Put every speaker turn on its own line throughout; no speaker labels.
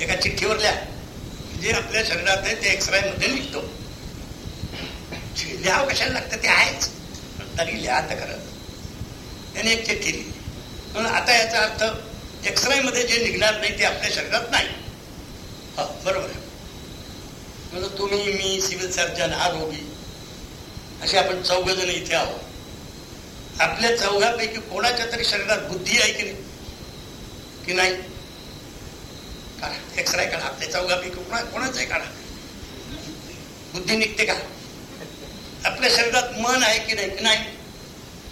एका चिठ्ठीवर लिहा जे आपल्या शरीरात आहे ते एक्सरे मध्ये निघतो. लिहावं कशाला लागतं? ते आहेच. तरी लिहा तर खरं. त्याने एक चिठ्ठी लिहिली. म्हणून आता याचा अर्थ एक्सरे मध्ये जे निघणार नाही ते आपल्या शरीरात नाही. बरोबर म्हणजे तुम्ही मी सिव्हिल सर्जन हा रोगी असे आपण चौघ जण इथे आहोत. आपल्या चौघापैकी कोणाच्या तरी शरीरात बुद्धी आहे की नाही? की नाही? काढा. एक्सरे काढा आपल्या चौघापैकी कोणा कोणाचाही काढा. बुद्धी निघते का? आपल्या शरीरात मन आहे की नाही? नाही?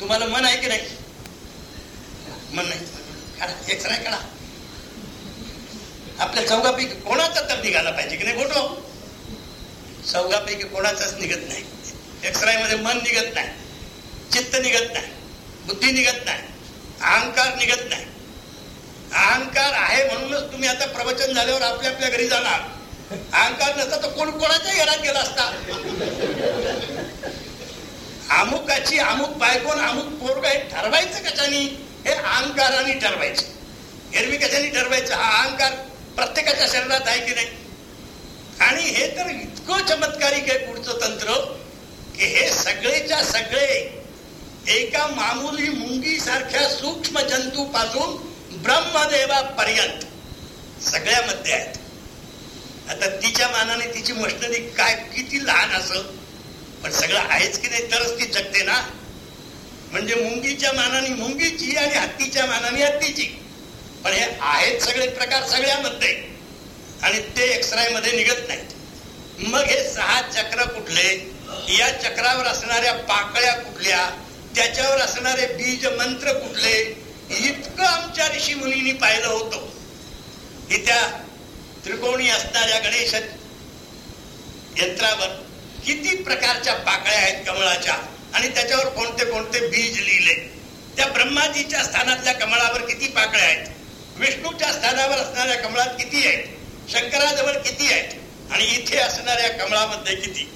तुम्हाला मन आहे की नाही? मन नाही. काढा. एक्सरे काढा आपल्या चौघापैकी कोणाचा तर निघाला पाहिजे की नाही? फोटो चौघापैकी कोणाचाच निघत नाही. एक्सरे मध्ये मन निघत नाही. चित्त निघत नाही. बुद्धी निघत नाही. अहंकार निघत नाही. अहंकार आहे म्हणूनच तुम्ही आता प्रवचन झाल्यावर आपल्या आपल्या घरी जाणार. अहंकार नसता तर कोण कोणाच्या घरात गेला असता? अमुकाची अमुक बायकोन अमुक पोरग हे ठरवायचं कशाने? हे अहंकाराने ठरवायचं. एरवी कशाने ठरवायचं? हा अहंकार प्रत्येकाच्या शरीरात आहे की नाही? आणि हे तर इतकं चमत्कारिक आहे पुढचं तंत्र की हे सगळेच्या सगळे एका मामुली मुंगी सारख्या सूक्ष्म जंतू पासून ब्रह्मदेवापर्यंत सगळ्यामध्ये आहेत. आता तिच्या मानाने तिची मशनरी काय किती लहान असं पण सगळं आहेच की नाही तरच ती जगते ना. म्हणजे मुंगीच्या मानाने मुंगीची आणि हत्तीच्या मानाने हत्तीची. पण हे आहेत सगळे प्रकार सगळ्यामध्ये. आणि ते एक्सरायमध्ये निघत नाहीत. मग हे सहा चक्र कुठले? या चक्रावर असणाऱ्या पाकळ्या कुठल्या? त्याच्यावर असणारे बीज मंत्र कुठले? इतकं आमच्या ऋषी मुलींनी पाहिलं होतं. की त्या त्रिकोणी असणाऱ्या गणेश यंत्रावर किती प्रकारच्या पाकळ्या आहेत कमळाच्या आणि त्याच्यावर कोणते कोणते बीज लिहिले. त्या ब्रह्माजीच्या स्थानातल्या कमळावर किती पाकळ्या आहेत? विष्णूच्या स्थानावर असणाऱ्या कमळात किती आहेत? शंकराजवळ किती आहेत? आणि इथे असणाऱ्या कमळामध्ये किती?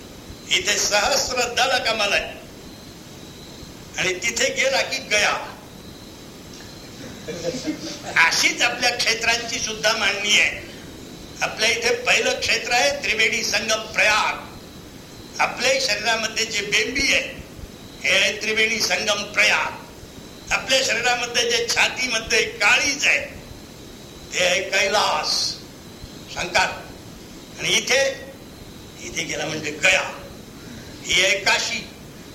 इथे सहस्र दल कमल आहे आणि तिथे गेला की गया. अशीच आपल्या क्षेत्रांची सुद्धा मांडणी आहे. आपल्या इथे पहिलं क्षेत्र आहे त्रिवेणी संगम प्रयाग. आपल्या शरीरामध्ये जे बेंबी आहे हे आहे त्रिवेणी संगम प्रयाग. आपल्या शरीरामध्ये जे छातीमध्ये काळीज आहे ते आहे कैलास. शंकर आणि इथे इथे गेला म्हणजे गया. ही आहे काशी.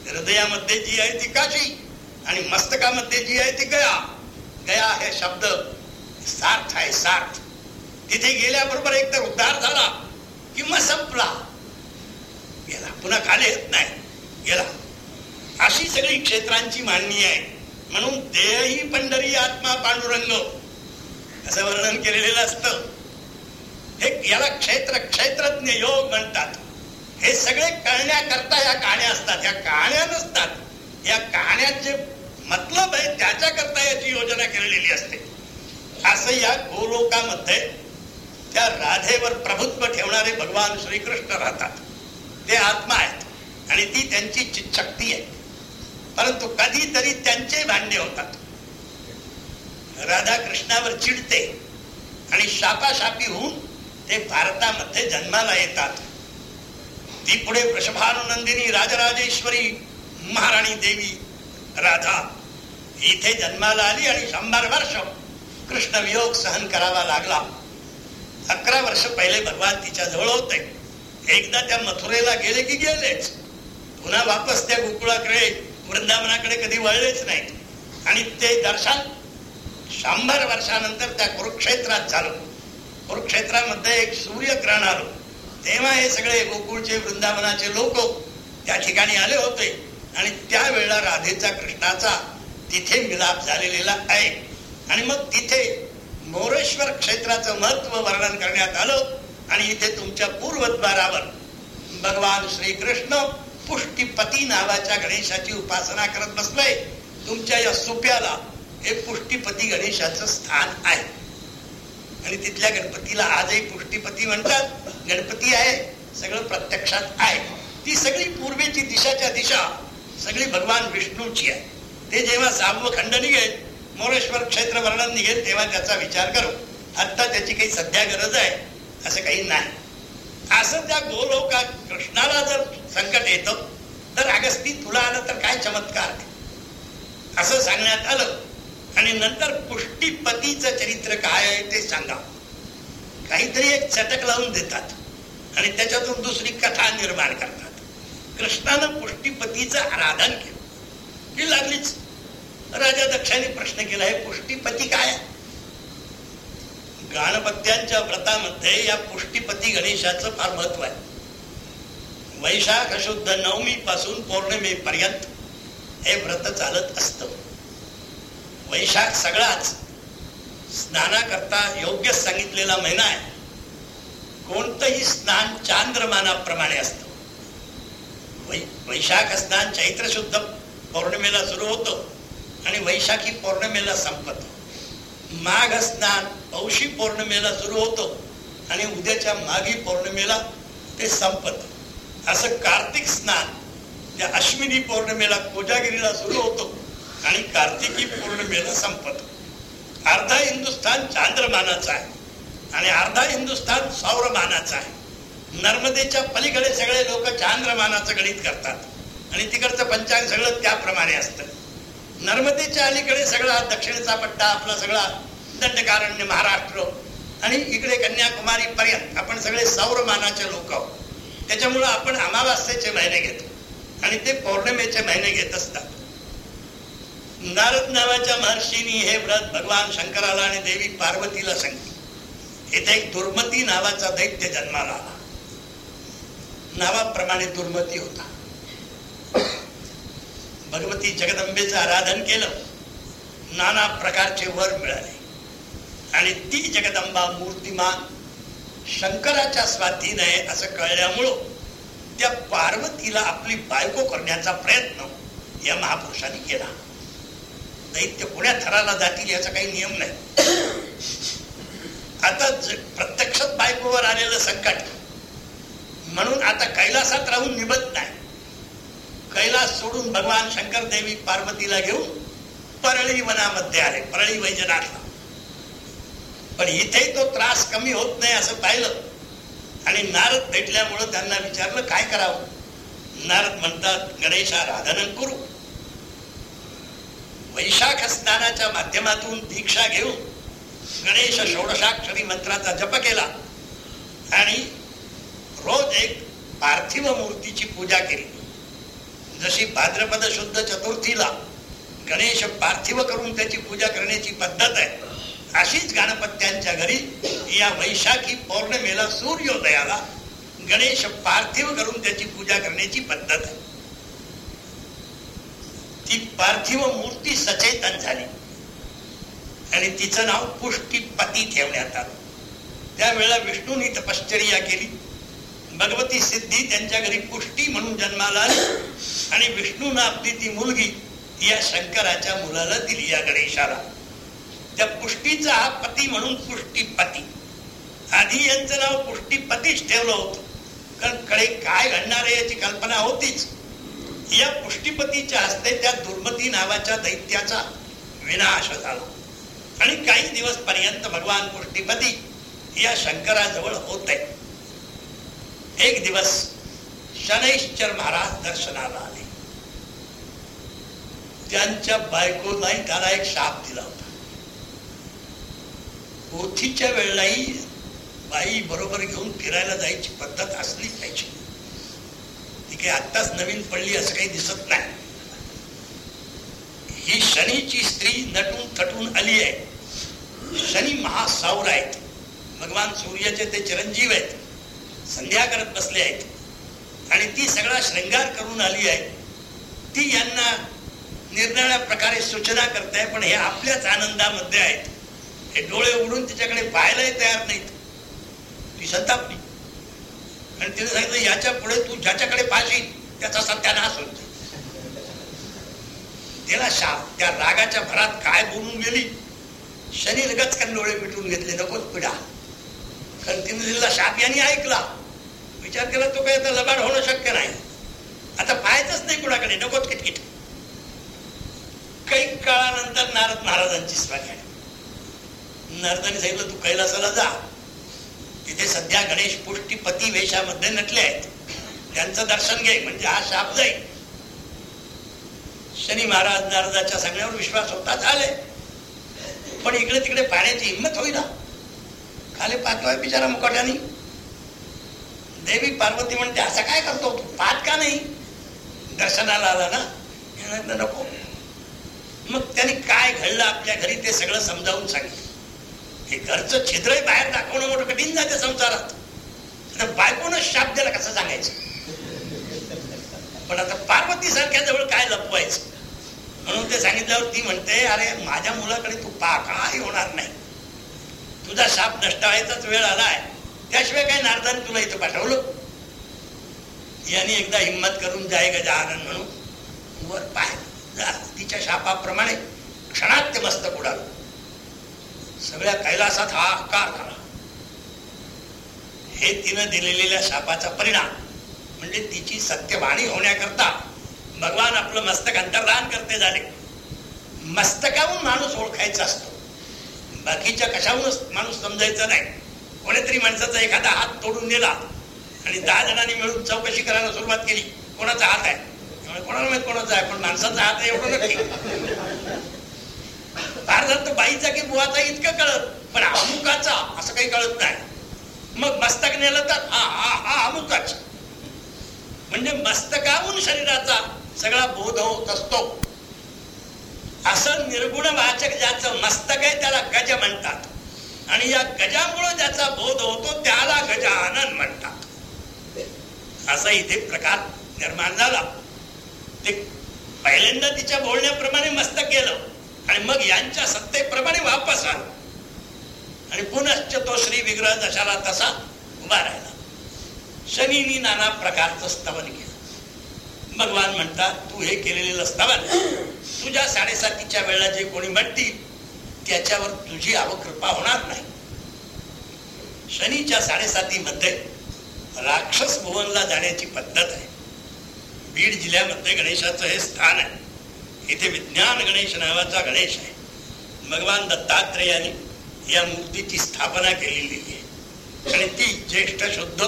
हृदयामध्ये जी आहे ती काशी आणि मस्तकामध्ये जी आहे ती गया. गया हे शब्द। सार्थ आहे सार्थ। तिथे गेल्याबरोबर एक तर उद्धार झाला किंवा संपला. गेला पुन्हा खाली येत नाही. गेला. अशी सगळी क्षेत्रांची मांडणी आहे. म्हणून देही पंढरी आत्मा पांडुरंग. असं वर्णन केलेलं असतं. हे याला क्षेत्र क्षेत्रज्ञ योग म्हणतात. हे सगळे कळण्याकरता या कहाण्या असतात. या कहाण्या नसतात. या कहाण्याचे मतलब आहे त्याच्याकरता याची योजना केलेली असते. असं या गोलोकामध्ये त्या राधेवर प्रभुत्व ठेवणारे भगवान श्रीकृष्ण राहतात. ते आत्मा आहेत आणि ती त्यांची शक्ती आहे. परंतु कधीतरी त्यांचे भांडे होतात. राधा कृष्णावर चिडते आणि शापाशापी होऊन ते भारतामध्ये जन्माला येतात. ती पुढे वृषभानुनंदिनी राजराजेश्वरी महाराणी देवी राधा इथे जन्माला आली आणि शंभर वर्ष कृष्ण वियोग सहन करावा लागला. अकरा वर्ष पहिले भगवान तिच्या जवळ होते. एकदा त्या मथुरेला गेले की गेलेच. पुन्हा वापस त्या गोकुळाकडे वृंदावनाकडे कधी वळलेच नाही. आणि ते दर्शन शंभर वर्षानंतर त्या कुरुक्षेत्रात झालं. कुरुक्षेत्रामध्ये एक सूर्यग्रहण आलो. तेव्हा हे सगळे गोकुळचे वृंदावनाचे लोक त्या ठिकाणी आले होते. आणि त्यावेळेला राधेचा कृष्णाचा तिथे मिलाप झालेला आहे. आणि मग तिथे मोरेश्वर क्षेत्राचं महत्त्व वर्णन करण्यात आलं आणि इथे तुमच्या पूर्वद्वारावर भगवान श्रीकृष्ण पुष्टीपती नावाच्या गणेशाची उपासना करत बसले तुमच्या या सोप्याला हे पुष्टीपती गणेशाचं स्थान आहे. आणि तिथल्या गणपतीला आजही पुष्टीपती म्हणतात. गणपती आहे सगळं प्रत्यक्षात आहे. ती सगळी पूर्वेची दिशाच्या दिशा सगळी भगवान विष्णूची आहे. ते जेव्हा सहावं खंड निघेल मोरेश्वर क्षेत्र वर्णन निघेल तेव्हा त्याचा विचार करू. आत्ता त्याची काही सध्या गरज आहे असं काही नाही. असं त्या गोलोका कृष्णाला जर संकट येतं तर अगस्ती तुला आलं तर काय चमत्कार? असं सांगण्यात आलं. आणि नंतर पुष्टीपतीचं चरित्र काय आहे ते सांगा. काहीतरी एक चटक लावून देतात. आणि त्याच्यातून दुसरी कथा निर्माण करतात. कृष्णानं पुष्टीपतीचं आराधन केलं. ही लागलीच. राजा दक्षाने प्रश्न केला हे पुष्टीपती काय गणपत्यांच्या व्रतामध्ये या पुष्टीपती गणेशाचं फार महत्त्व आहे. वैशाख शुद्ध नवमी पासून पौर्णिमेपर्यंत हे व्रत चालत असत. वैशाख सगळाच स्नानाकरता योग्य सांगितलेला महिना आहे. कोणतंही स्नान चांद्रमानाप्रमाणे असत. वैशाख स्नान चैत्र शुद्ध पौर्णिमेला सुरू होतं आणि वैशाखी पौर्णिमेला संपत. माघ स्नान पौषी पौर्णिमेला सुरू होतो आणि उद्याच्या माघी पौर्णिमेला ते संपत. असं कार्तिक स्नान त्या अश्विनी पौर्णिमेला कोजागिरीला सुरू होतो आणि कार्तिकी पौर्णिमेला संपत. अर्धा हिंदुस्थान चांद्रमानाचा आहे आणि अर्धा हिंदुस्थान सौरमानाचा आहे. नर्मदेच्या पलीकडे सगळे लोक चांद्रमानाचं गणित करतात. आणि तिकडचं पंचांग सगळं त्याप्रमाणे असतं. नर्मदेच्या अलीकडे सगळा दक्षिणेचा पट्टा आपला सगळा दंडकारण्य महाराष्ट्र आणि इकडे कन्याकुमारी पर्यंत आपण सगळे सौरमानाचे लोक आहोत. त्याच्यामुळं आपण अमावास्येचे महिने घेतो. आणि ते पौर्णिमेचे महिने घेत असतात. नारद नावाच्या महर्षीनी हे व्रत भगवान शंकराला आणि देवी पार्वतीला सांगितले. इथे एक दुर्मती नावाचा दैत्य जन्माला आला. नावाप्रमाणे दुर्मती होता. भगवती जगदंबेचं आराधन केलं. नाना प्रकारचे वर मिळाले. आणि ती जगदंबा मूर्तिमान शंकराच्या स्वाधीन आहे असं कळल्यामुळं त्या पार्वतीला आपली बायको करण्याचा प्रयत्न या महापुरुषांनी केला. दैत्य कोण्या थराला जातील याचा काही नियम नाही. आता प्रत्यक्षात बायकोवर आलेलं संकट म्हणून आता कैलासात राहून निबत नाही. कैलास सोडून भगवान शंकर देवी पार्वतीला घेऊन परळी वनामध्ये आले परळी वैजनाथला. पण इथे तो त्रास कमी होत नाही असं पाहिलं. आणि नारद भेटल्यामुळं त्यांना विचारलं काय करावं? नारद म्हणतात गणेश आराधन करू. वैशाख स्नानाच्या माध्यमातून दीक्षा घेऊन गणेश षोडशाक्षरी मंत्राचा जप केला. आणि रोज एक पार्थिव मूर्तीची पूजा केली. जशी भाद्रपद शुद्ध चतुर्थीला गणेश पार्थिव करून त्याची पूजा करण्याची पद्धत आहे अशीच गणपत्यांच्या घरी या वैशाखी पौर्णिमेला सूर्योदयाला गणेश पार्थिव करून त्याची पूजा करण्याची पद्धत आहे. ती पार्थिव मूर्ती सचेतन झाली. आणि तिचं नाव पुष्टीपती ठेवण्यात आलं. त्यावेळेला विष्णूंनी तपश्चर्या केली. भगवती सिद्धी त्यांच्या घरी पुष्टी म्हणून जन्माला आली. आणि विष्णूनं आपली ती मुलगी या शंकराच्या मुलाला दिली या गणेशाला. त्या पुष्टीचा हा पती म्हणून पुष्टीपती. आधी यांचं नाव पुष्टीपतीच ठेवलं होतं. कारण कडे काय घडणार आहे याची कल्पना होतीच. या पुष्टीपतीच्या हस्ते त्या दुर्मती नावाच्या दैत्याचा विनाश झाला. आणि काही दिवस पर्यंत भगवान पुष्टीपती या शंकराजवळ होत. आहे एक दिवस शनैश्चर महाराज दर्शनाला आले. त्यांच्या बायकोलाही त्याला एक शाप दिला होता. पोथीच्या वेळेलाही बाई बरोबर घेऊन फिरायला जायची पद्धत असली पाहिजे. ती काही आत्ताच नवीन पडली असं काही दिसत नाही. ही शनीची स्त्री नटून थटून आली आहे. शनी महासावर आहेत. भगवान सूर्याचे ते चिरंजीव आहेत. संध्या करत बसले आहेत. आणि ती सगळा श्रृंगार करून आली आहे. ती यांना निरनिळ्या प्रकारे सूचना करताय पण हे आपल्याच आनंदामध्ये आहेत. हे डोळे उघडून तिच्याकडे पाहायलाही तयार नाहीत. ती संतापली. आणि तिने सांगितलं याच्यापुढे तू ज्याच्याकडे पाहशील त्याचा सत्यानाश होईल. तिला शाप त्या रागाच्या भरात काय बोलून गेली? शनी लगच डोळे पिटून घेतले नकोच पिढा कारण तिने शाप यांनी ऐकला. विचार केला तो काय आता लबाड होणं शक्य नाही. आता पाहायचंच नाही कुणाकडे नकोत किटकिट काही काळानंतर नारद महाराजांची स्वारी आली नर्दनी सांगितलं तू कैलासाला जा. तिथे सध्या गणेश पुष्टीपती वेशामध्ये नटले आहेत. त्यांचं दर्शन घे म्हणजे हा शाप जाईल. शनी महाराज नारदाच्या सांगण्यावर विश्वास होता झाले. पण इकडे तिकडे पाण्याची हिंमत होईना. खाली पाहतोय बिचारा मुकाट्याने. देवी पार्वती म्हणते असं काय करतो? तू पाहत का नाही? दर्शनाला आला ना? नको. मग त्यांनी काय घडलं आपल्या घरी ते सगळं समजावून सांगितलं. हे घरचं छिद्रही बाहेर दाखवणं मोठं कठीण जाते संसारात. बायकोनं शाप द्यायला कसं सांगायचं? पण आता पार्वती सारख्या जवळ काय लपवायचं? म्हणून ते सांगितल्यावर ती म्हणते अरे माझ्या मुलाकडे तू पा काही होणार नाही. तुझा शाप नष्ट व्हायचाच वेळ आलाय. त्याशिवाय काय नारदाने तुला इथं पाठवलं? यांनी एकदा हिंमत करून जाय गजानन म्हणून वर पाय तिच्या शापाप्रमाणे क्षणात ते मस्तक उडाल. सगळ्या कैलासात हा आकार झाला. हे तिनं दिलेल्या शापाचा परिणाम म्हणजे तिची सत्यवाणी होण्याकरता भगवान आपलं मस्तक अंतर्धान करते झाले. मस्तकाहून माणूस ओळखायचा असतो. बाकीच्या कशाहूनच माणूस समजायचा नाही? कोणीतरी माणसाचा एखादा हात तोडून नेला आणि दहा जणांनी मिळून चौकशी करायला सुरुवात केली. कोणाचा हात आहे? कोणाला माहीत कोणाचा आहे? पण माणसाचा हात आहे एवढं नक्की. फार झालं तर बाईचा की बुवाचा इतकं कळत पण अमुकाचा असं काही कळत नाही. मग मस्तक नेलं तर हा हा हा अमुकाच. म्हणजे मस्तकाहून शरीराचा सगळा बोध होत असतो. असं निर्गुण वाचक ज्याचं मस्तक आहे त्याला गज म्हणतात. आणि या गजामुळे ज्याचा बोध होतो त्याला गजानन म्हणतात. असा इथे प्रकार निर्माण झाला. ते पहिल्यांदा तिच्या बोलण्याप्रमाणे मस्तक गेलं आणि मग यांच्या सत्तेप्रमाणे वापस आलो. आणि पुनश्च तो श्री विग्रह दशाला तसा उभा राहिला. शनीनी नाना प्रकारचं स्तवन केलं. भगवान म्हणतात तू हे केलेलं स्तवन तुझ्या साडेसातीच्या वेळेला जे कोणी म्हणतील त्याच्यावर तुझी अवकृपा होणार नाही. शनीच्या साडेसातीमध्ये राक्षस भुवनला जाण्याची पद्धत आहे. बीड जिल्ह्यामध्ये गणेशाचं हे स्थान आहे. इथे विज्ञान गणेश नावाचा गणेश आहे. भगवान दत्तात्रेयाने या मूर्तीची स्थापना केलेली आहे. आणि ती ज्येष्ठ शुद्ध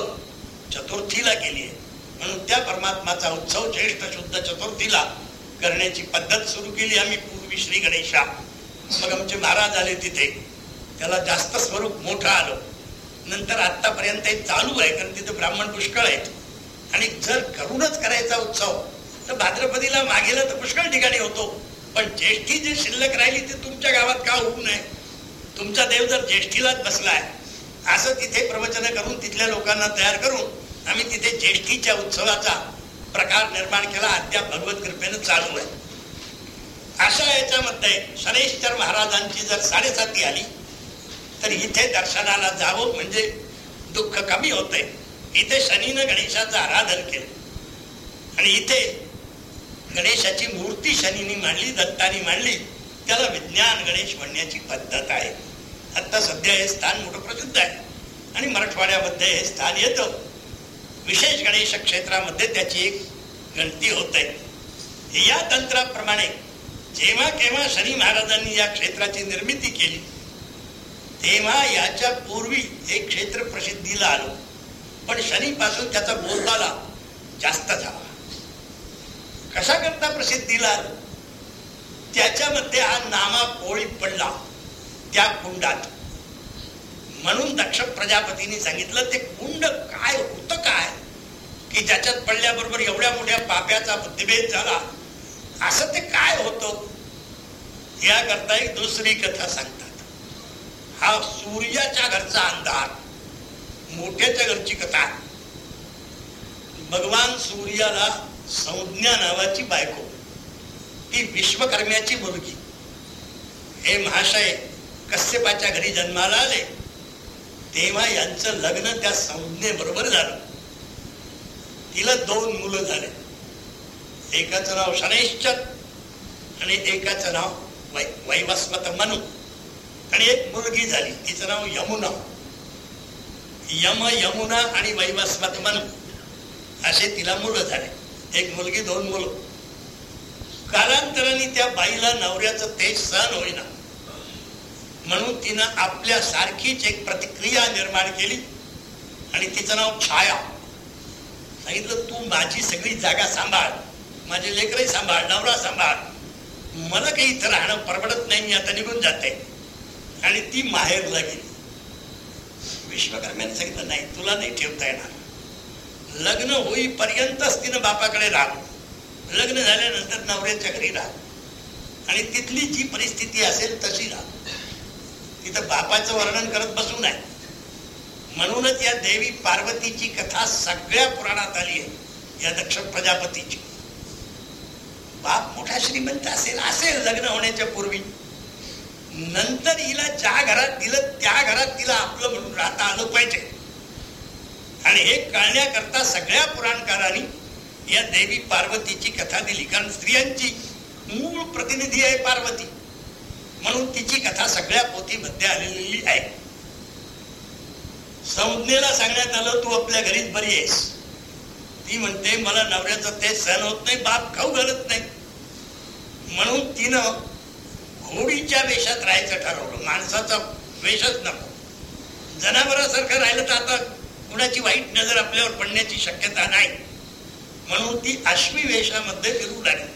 चतुर्थीला केली आहे. म्हणून त्या परमात्माचा उत्सव ज्येष्ठ शुद्ध चतुर्थीला करण्याची पद्धत सुरू केली आम्ही पूर्वी श्री गणेशा. मग आमचे महाराज आले तिथे. त्याला जास्त स्वरूप मोठं आलं. नंतर आतापर्यंत चालू आहे कारण तिथे ब्राह्मण पुष्कळ आहेत. आणि जर करूनच करायचा उत्सव तर भाद्रपदीला मागेला तर पुष्कळ ठिकाणी होतो. पण ज्येष्ठी जी शिल्लक राहिली ती तुमच्या गावात का होऊ नये? तुमचा देव जर ज्येष्ठीलाच बसलाय असं तिथे प्रवचन करून तिथल्या लोकांना तयार करून आम्ही तिथे ज्येष्ठीच्या उत्सवाचा प्रकार निर्माण केला. अद्याप भगवत कृपेनं चालू आहे. अशा याच्यामध्ये शनेश्वर महाराजांची जर साडेसाती आली तर इथे दर्शनाला जावं म्हणजे दुःख कमी होतंय. इथे शनीनं गणेशाचं आराधन केलं. आणि इथे गणेशाची मूर्ती शनीनी मांडली दत्तानी मांडली. त्याला विज्ञान गणेश म्हणण्याची पद्धत आहे. आता सध्या हे स्थान मोठं प्रसिद्ध आहे. आणि मराठवाड्यामध्ये हे स्थान येतं. विशेष गणेश क्षेत्रामध्ये त्याची एक गणती होत आहे. या तंत्राप्रमाणे जेव्हा केव्हा शनी महाराजांनी या क्षेत्राची निर्मिती केली तेव्हा याच्या पूर्वी हे क्षेत्र प्रसिद्धीला आलो. पण शनीपासून त्याचा बोलबाला जास्त झाला. कशा करता प्रसिद्धीला आलो? त्याच्यामध्ये हा नामा पोळी पडला त्या कुंडात. म्हणून दक्ष प्रजापतीने सांगितलं ते कुंड काय होत काय? की ज्याच्यात पडल्याबरोबर एवढ्या मोठ्या पाप्याचा बुद्धिभेद झाला असं ते काय होतं? याकरता एक दुसरी कथा सांगतात. हा सूर्याच्या घरचा अंधार मोठ्याच्या घरची कथा. भगवान सूर्याला संज्ञा नावाची बायको ती विश्वकर्म्याची मुलगी. हे महाशय कश्यपाच्या घरी जन्माला आले. तेव्हा यांचं लग्न त्या संज्ञेबरोबर झालं. तिला दोन मुलं झाले. एकाचं नाव शनेश्चर आणि एकाचं नाव वै वैवस्वत मनु. आणि एक मुलगी झाली. तिचं नाव यमुना. यम यमुना आणि वैवस्वत मनु. असे तिला मुलं झाले. एक मुलगी दोन मुलं. कालांतराने त्या बाईला नवऱ्याचं तेज सहन होईना. म्हणून तिनं आपल्या सारखीच एक प्रतिक्रिया निर्माण केली. आणि तिचं नाव छाया. सांगितलं तू माझी सगळी जागा सांभाळ. माझे लेकरही सांभाळ नवरा सांभाळ. मला काही इथं राहणं परवडत नाही मी आता निघून जाते. आणि ती माहेरला गेली विश्वकर्म्याने सांगितलं नाही तुला नाही ठेवता येणार. लग्न होईपर्यंतच तिनं बापाकडे राह. लग्न झाल्यानंतर नवऱ्याच्या घरी राह. आणि तिथली जी परिस्थिती असेल तशी राह. तिथं बापाचं वर्णन करत बसू नये. म्हणूनच या देवी पार्वतीची कथा सगळ्या पुराणात आली आहे या दक्ष प्रजापतीची. बाप मोठा श्रीमंत असेल असेल लग्न होण्याच्या पूर्वी. नंतर हिला ज्या घरात दिलं त्या घरात तिला आपलं म्हणून राहता आलं पाहिजे. आणि हे कळण्याकरता सगळ्या पुराणकारांनी या देवी पार्वतीची कथा दिली. कारण स्त्रियांची मूळ प्रतिनिधी आहे पार्वती. म्हणून तिची कथा सगळ्या पोथीमध्ये आलेली आहे. संज्ञेला सांगण्यात आलं तू आपल्या घरीच बरी आहेस. ती म्हणते मला नवऱ्याचं ते सहन होत नाही बाप खाऊ घालत नाही. म्हणून तिनं घोडीच्या वेशात राहायचं ठरवलं. माणसाचा वेशच नको. जनावरासारखं राहिलं तर आता कुणाची वाईट नजर आपल्यावर पडण्याची शक्यता नाही. म्हणून ती अश्वी वेशामध्ये फिरू लागली.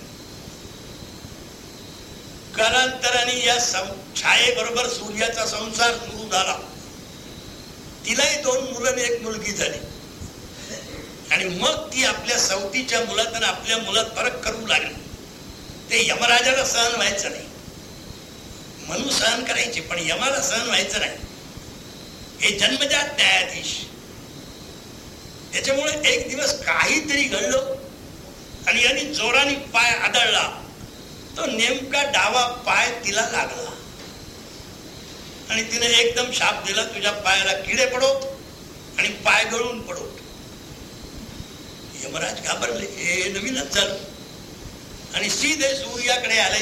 कालांतराने या छायेबरोबर सूर्याचा संसार सुरू झाला. तिलाही दोन मुलं एक मुलगी झाली. आणि मग ती आपल्या सवतीच्या मुलात आपल्या मुलात फरक करू लागली. ते यमराजाला सहन व्हायचं नाही. म्हणून सहन करायचे पण यमाला सहन व्हायचं नाही. हे जन्मजात न्यायाधीश. त्याच्यामुळे एक दिवस काहीतरी घडलं आणि यांनी जोराने पाय आदळला. तो नेमका डावा पाय तिला लागला. आणि तिने एकदम शाप दिला तुझ्या पायाला किडे पडो आणि पाय गळून पडो यमराज घाबरले हे नवीनच झालं आणि सीधे सूर्याकडे आले.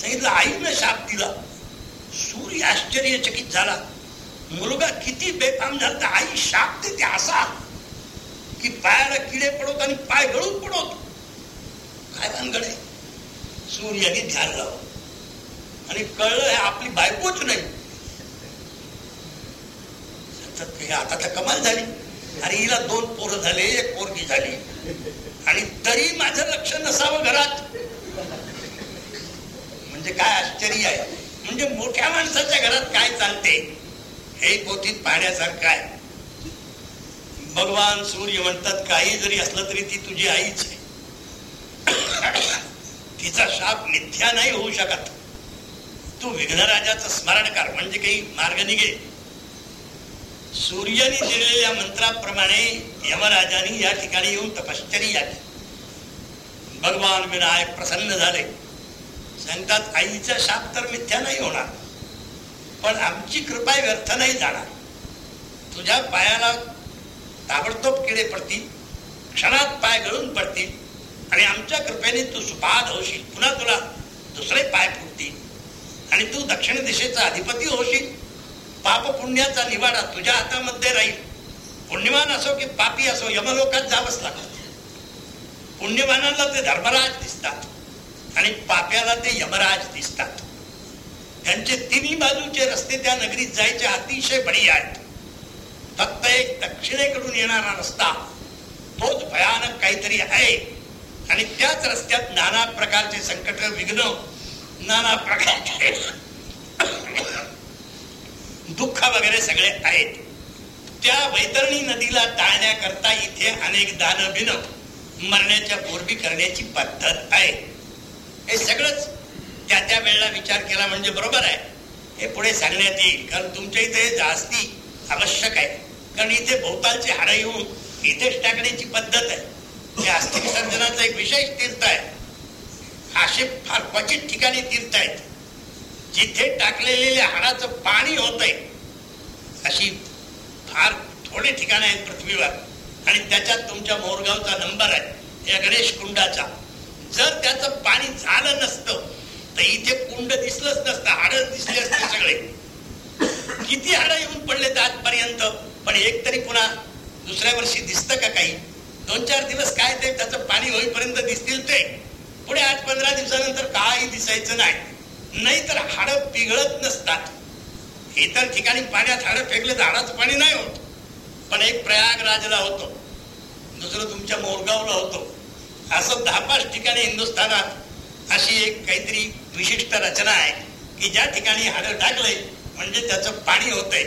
सांगितलं आईनं शाप दिला. सूर्य आश्चर्यचकित झाला. मुलगा किती बेकाम झाला आई शाप देते असा की पायाला किडे पडोत आणि पाय गळून पडोत. काय भानगडे सूर्याने ध्यान लाव आणि कळलं आपली बायकोच नाही. आता तर कमाल झाली. अरे हिला दोन पोरं झाले एक पोरगी झाली. आणि तरी माझं लक्ष नसावं घरात. म्हणजे काय आश्चर्य आहे. म्हणजे मोठ्या माणसाच्या घरात काय चालते हे पोथीत पाहण्यासारखं आहे. भगवान सूर्य म्हणतात काही जरी असलं तरी ती तुझी आईच आहे. तिचा शाप मिथ्या नाही होऊ शकत. तू विघ्नराजाचं स्मरण कर म्हणजे काही मार्ग निघे. सूर्यने दिलेल्या मंत्राप्रमाणे यमराजाने या ठिकाणी येऊन तपश्चर्या केली. भगवान विनायक प्रसन्न झाले. सांगतात आईचा शाप तर मिथ्या नाही होणार पण आमची कृपा व्यर्थ नाही जाणार. तुझ्या पायाला ताबडतोब किडे पडतील क्षणात पाय गळून पडतील आणि आमच्या कृपेने तू सुपाद होशील. पुन्हा तुला दुसरे पाय फुटतील आणि तू दक्षिण दिशेचा अधिपती होशील. पाप पुण्याचा निवाडा तुझ्या हातामध्ये राहील. पुण्यवान असो की पापी असो यमलोकात जावंच लागत पुण्यवानाला ते धर्मराज दिसतात आणि पाप्याला ते यमराज दिसतात. त्यांचे तिन्ही बाजूचे रस्ते त्या नगरीत जायचे अतिशय बळी आहेत. फक्त एक दक्षिणेकडून येणारा रस्ता तोच भयानक काहीतरी आहे. आणि त्याच रस्त्यात नाना प्रकारचे संकट विघ्न नाना प्रकारचे दुःख वगैरे सगळे आहेत. त्या वैतरणी नदीला टाळण्याकरता इथे अनेक दान बिन मरण्याच्या पूर्वी करण्याची पद्धत आहे. हे सगळंच त्या त्या वेळेला विचार केला म्हणजे बरोबर आहे. हे पुढे सांगण्यात येईल कारण तुमच्या इथे जास्ती आवश्यक आहे. कारण इथे भोवतालचे हाड येऊन इथेच टाकण्याची पद्धत आहे. हे अस्थि विसर्जनाचा एक विशेष तीर्थ आहे. असे फार क्वचित ठिकाणी तीर्थ आहेत. जिथे टाकलेल्या हाडाचं पाणी होत आहे अशी फार थोडे ठिकाण आहेत पृथ्वीवर. आणि त्याच्यात तुमच्या मोरगावचा नंबर आहे. या गणेश कुंडाचा. जर त्याचं पाणी झालं नसतं तर इथे कुंड दिसलंच नसतं हाड दिसले असते सगळे. किती हाड येऊन पडले आजपर्यंत? पण एक तरी पुन्हा दुसऱ्या वर्षी दिसतं का काही? दोन चार दिवस काय ते त्याचं पाणी होईपर्यंत दिसतील ते. पुढे आठ पंधरा दिवसानंतर काही दिसायचं नाही. नाहीतर हाड पिघळत नसतात. इतर ठिकाणी पाण्यात हाडं फेकले झाडाचं पाणी नाही होत. पण एक प्रयागराजला होतो. दुसरं तुमच्या मोरगावला होतो. असं दहा पाच ठिकाणी हिंदुस्थानात अशी एक काहीतरी विशिष्ट रचना आहे की ज्या ठिकाणी हाडं टाकलंय म्हणजे त्याचं पाणी होतंय.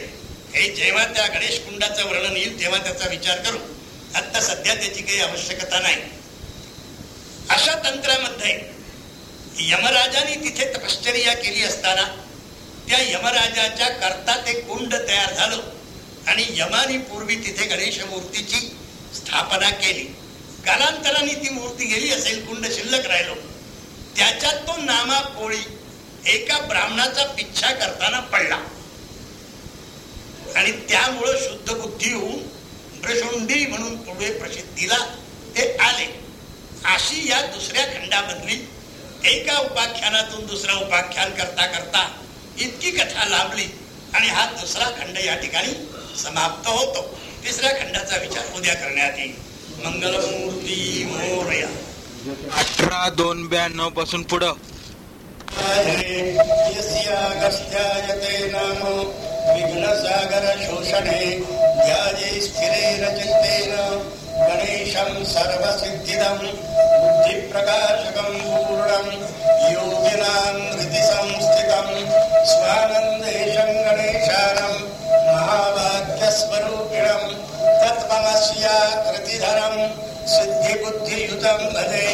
हे जेव्हा त्या गणेश कुंडाचं वर्णन येईल तेव्हा त्याचा विचार करू. आता सध्या त्याची काही आवश्यकता नाही. अशा तंत्रामध्ये यमराजाने तिथे तपश्चर्या केली असताना त्या यमराजाच्या करता ते कुंड तयार झालं आणि यमानी पूर्वी तिथे गणेश मूर्तीची स्थापना केली. कालांतराने ती मूर्ती गेली असेल कुंड शिल्लक राहिलो. त्याच्यात तो नामा पोळी एका ब्राह्मणाचा पिच्छा करताना पडला. आणि त्यामुळं शुद्ध बुद्धी होऊन ब्रशुंडी म्हणून पुढे प्रसिद्धीला ते आले. अशी या दुसऱ्या खंडामधली एका उपाख्यानातून दुसरा उपाख्यान करता करता इतकी कथा लाभली आणि हा दुसरा खंड या ठिकाणी समाप्त होतो. तिसऱ्या खंडाचा विचार उद्या करण्यात येईल. मंगलमूर्ती मोरया.
अठरा दोन ब्याण्णवपासून पुढं.
नाम. विघ्नसागर शोषणे. मोक्षम् सर्वसिद्धिदम् बुद्धिप्रकाशकम् पूर्णम् योगिनाम् हृदि संस्थितम् स्वानन्देशम् गणेशानम् महाभाग्यस्वरूपिणम् तत्मनस्याकृतिधरम् सिद्धिबुद्धियुतम् भजे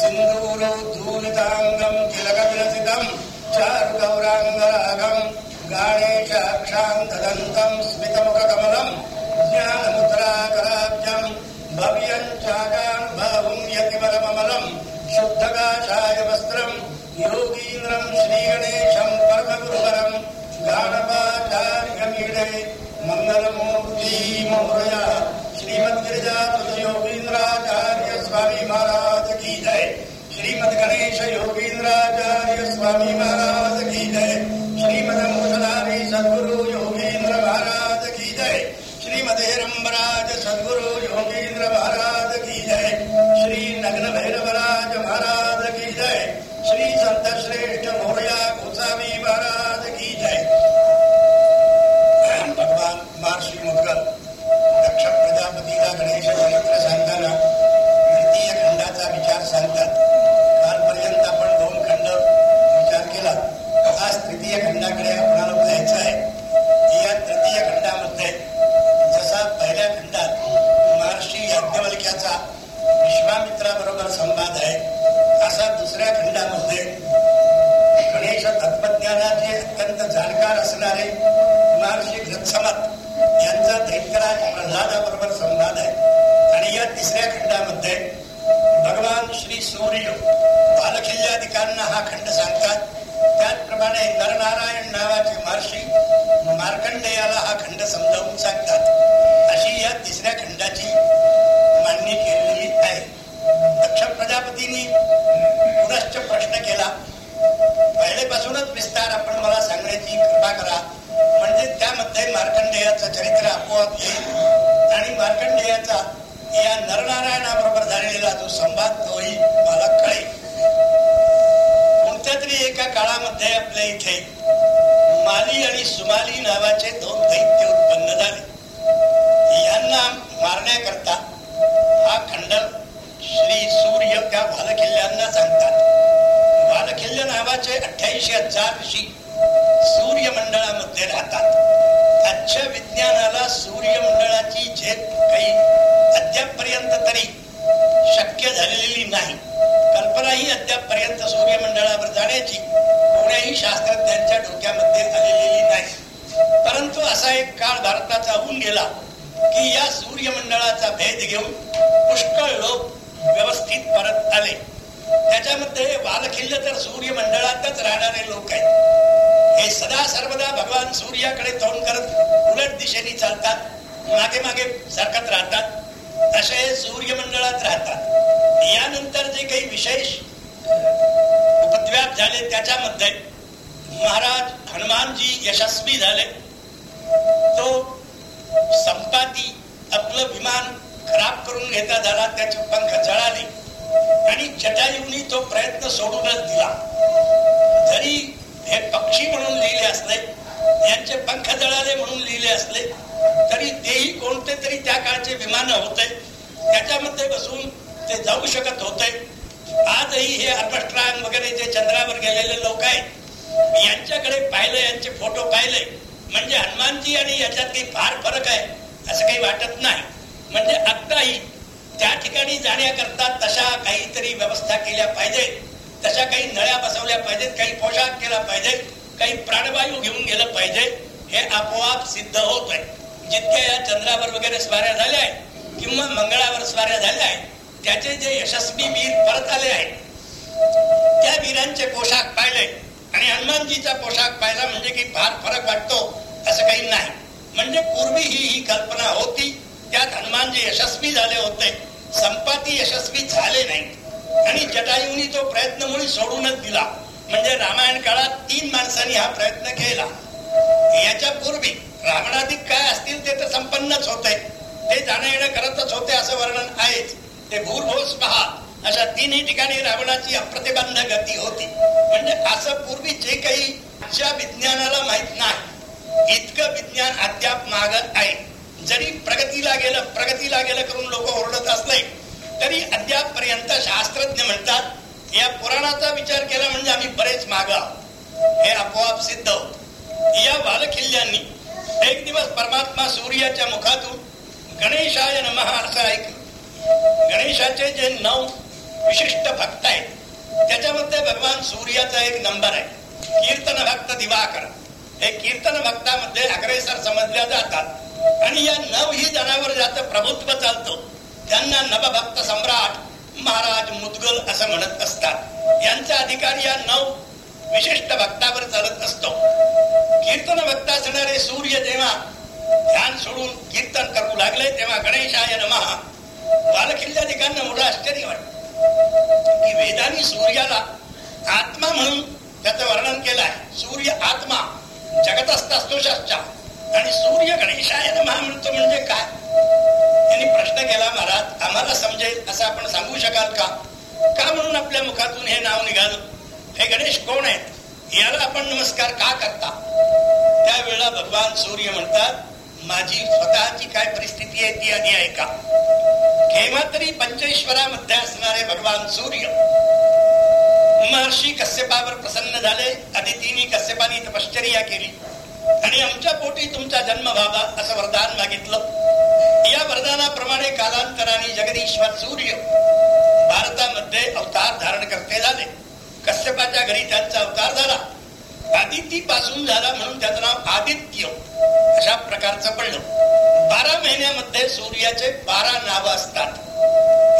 सिन्दूरो धूलिताङ्गम् तिलकविरसितम् चारुगौराङ्गरागम् गाणेशाक्षान्तदन्तम् स्मितमुखकमलम् ज्ञानमुद्राकराब्जम् ज्ञानमुद्राकराब्जं भव्यं चागानुभवं यतिमलममलं शुद्धकाशाय वस्त्रं योगीन्द्रं श्रीगणेशं परमगुरुवरं गाणवाचार्यमीडे मङ्गलमूर्ति मौर्या श्रीमद्गिरिजा योगीन्द्राचार्य स्वामी महाराज की जय। श्रीमद गणेश योगीन्द्राचार्य स्वामी महाराज की जय। श्रीमद मुसलारी सद्गुरु योगीन्द्र महाराज की जय। श्रीमद हेरंबराज सद्गुरु योगीन्द्र महाराज की जय। श्री नग्न भैरवराज महाराज की जय। श्री संत श्रेष्ठ मोरया गोसावी महाराज की जय। भगवान महर्षी मुद्गल दक्ष प्रजापतीला गणेश चरित्र सांगताना तृतीय खंडाचा विचार सांगतात. कालपर्यंत आपण दोन खंड विचार केला. आज तृतीय खंडाकडे आपल्याला जायचं आहे. या तृतीय खंडामध्ये जसा पहिल्या खंडात महर्षी याज्ञवल्क्याचा विश्वामित्राबरोबर संवाद आहे. असा दुसऱ्या खंडामध्ये गणेश तत्वज्ञानाचे अत्यंत जाणकार असणारे महर्षी घृत्समत यांचा दैत्यराज प्रल्हादाबरोबर संवाद आहे. आणि या तिसऱ्या खंडामध्ये भगवान श्री सूर्य बालकिल्ल्याधिकांना हा खंड सांगतात. त्याचप्रमाणे नरनारायण नावाचे महर्षी मार्कंडेयाला हा खंड समजावून सांगतात. या तिसऱ्या खंडाची मांडणी केलेली आहे. दक्ष प्रजापतींनी पुनश्च प्रश्न केला. पहिलेपासूनच विस्तार आपण मला सांगण्याची कृपा करा. म्हणजे त्यामध्ये मार्कंडेयाचं चरित्र आपोआप येईल. आणि मार्कंडेयाचा या नरनारायणाबरोबर झालेला जो संवाद तोही मला कळेल. कोणत्या तरी एका काळामध्ये आपल्या इथे माली आणि सुमाली नावाचे दोन दैत्य उत्पन्न झाले. त्यांना मारण्याकरता हा खंडन श्री सूर्य त्या बालकिल्ल्यांना सांगतात. बालकिल्ल्या नावाचे अठ्ठ्याऐंशी हजार ऋषी सूर्यमंडळामध्ये राहतात. आजच्या विज्ञानाला सूर्यमंडळाची झेप काही अद्यापपर्यंत तरी शक्य झालेली नाही. कल्पनाही अद्यापपर्यंत सूर्यमंडळावर जाण्याची कोण्याही शास्त्रज्ञांच्या डोक्यामध्ये आलेली नाही. परंतु असा एक काळ भारताचा होऊन गेला. की या सूर्यमंडळाचा भेद घेऊन पुष्कळ लोक व्यवस्थित परत आले. त्याच्यामध्ये बालखिल्य तर सूर्यमंडळातच राहणारे लोक आहेत. हे सदा सर्वदा भगवान सूर्याकडे तोंड करत उलट दिशेने चालतात मागे मागे सरकत राहतात तसे सूर्यमंडळात राहतात. यानंतर जे काही विशेष उपद्व्याप झाले त्याच्यामध्ये महाराज हनुमानजी यशस्वी झाले. तो संपाती आपलं विमान खराब करून घेता झाला त्याचे पंख जळाले. आणि जटायूंनी तो प्रयत्न सोडूनच दिला. जरी हे पक्षी म्हणून लिहिले असले यांचे पंख जळाले म्हणून लिहिले असले तरी तेही कोणते तरी त्या काळचे विमान होते त्याच्यामध्ये बसून ते जाऊ शकत होते. आजही हे अर्मस्ट्रांग वगैरे जे चंद्रावर गेलेले लोक आहेत यांच्याकडे पाहिले यांचे फोटो पाहिले म्हणजे हनुमानजी आणि याच्यात काही फार फरक आहे असं काही वाटत नाही. म्हणजे आत्ताही त्या ठिकाणी जाण्याकरता तशा काहीतरी व्यवस्था केल्या पाहिजेत. तशा काही नळ्या बसवल्या पाहिजेत काही पोशाख केला पाहिजे काही प्राणवायू घेऊन गेलं पाहिजे हे आपोआप सिद्ध होत आहे जितक्या या चंद्रावर वगैरे स्वाऱ्या झाल्या आहेत किंवा मंगळावर स्वाऱ्या झाल्या आहेत त्याचे जे यशस्वी वीर परत आले आहेत त्या वीरांचे पोशाख पाहिले. आणि हनुमानजीचा पोशाख पाहिला म्हणजे की फार फरक वाटतो असं काही नाही. म्हणजे पूर्वी ही ही कल्पना होती त्यात हनुमानजी यशस्वी झाले होते. संपाती यशस्वी झाले नाही. आणि जटायूनी तो प्रयत्न मुळी सोडूनच दिला. म्हणजे रामायण काळात तीन माणसांनी हा प्रयत्न केला. याच्या पूर्वी रावणाधिक काय असतील ते तर संपन्नच होते. ते जाणं येणं करतच होते असं वर्णन आहेच. ते भूरभोस पहा अशा तीनही ठिकाणी रावणाची अप्रतिबंध गती होती. म्हणजे असं पूर्वी जे काही अशा विज्ञानाला माहीत नाही इतकं विज्ञान अद्याप मागत आहे. जरी प्रगतीला गेलं प्रगतीला गेलं करून लोक ओरडत असले तरी अद्याप पर्यंत शास्त्रज्ञ म्हणतात या पुराणाचा विचार केला म्हणजे आम्ही बरेच माग हे आपोआप सिद्ध होत. या बालखिल्ल्यांनी एक दिवस परमात्मा सूर्याच्या मुखातून गणेशाय नमः असं ऐकलं. गणेशाचे जे नऊ विशिष्ट भक्त आहेत. त्याच्यामध्ये भगवान सूर्याचा एक नंबर आहे. कीर्तन भक्त दिवाकर. हे कीर्तन भक्तामध्ये अग्रेसर समजल्या जातात. आणि या नव ही जनावर ज्याचं प्रभुत्व चालतो त्यांना नवभक्त सम्राट महाराज मुदगल असं म्हणत असतात. यांचा अधिकार या नऊ विशिष्ट भक्तावर चालत असतो. कीर्तन भक्त असणारे सूर्य जेव्हा ध्यान सोडून कीर्तन करू लागले तेव्हा गणेशाय नमहा बालकिल्ल्याधिकांना मोठं आश्चर्य वाटत. की वेदानी सूर्याला आत्मा म्हणून त्याचं वर्णन केलं आहे सूर्य आत्मा जगत असता शास्त्रा आणि सूर्य गणेशाय महामृत्यू म्हणजे काय? यांनी प्रश्न केला महाराज आम्हाला समजेल असं आपण सांगू शकाल का? का म्हणून आपल्या मुखातून हे नाव निघालं? हे गणेश कोण आहेत? याला आपण नमस्कार का करता? त्यावेळेला भगवान सूर्य म्हणतात माझी स्वतःची काय परिस्थिती आहे ती आधी आहे का केव्हा तरी पंचेश्वरामध्ये असणारे भगवान सूर्य. महर्षी कश्यपावर प्रसन्न झाले अदितीने कश्यपानी तपश्चर्या केली. आणि आमच्या पोटी तुमचा जन्म व्हावा असं वरदान मागितलं. या वरदानाप्रमाणे कालांतराने जगदीश्वर सूर्य भारतामध्ये अवतार धारण करते झाले. कश्यपाच्या घरी त्यांचा अवतार झाला. आदिती पासून झाला म्हणून त्याचं नाव आदित्य. अशा प्रकारचं पडलं बारा महिन्यामध्ये सूर्याचे बारा नाव असतात.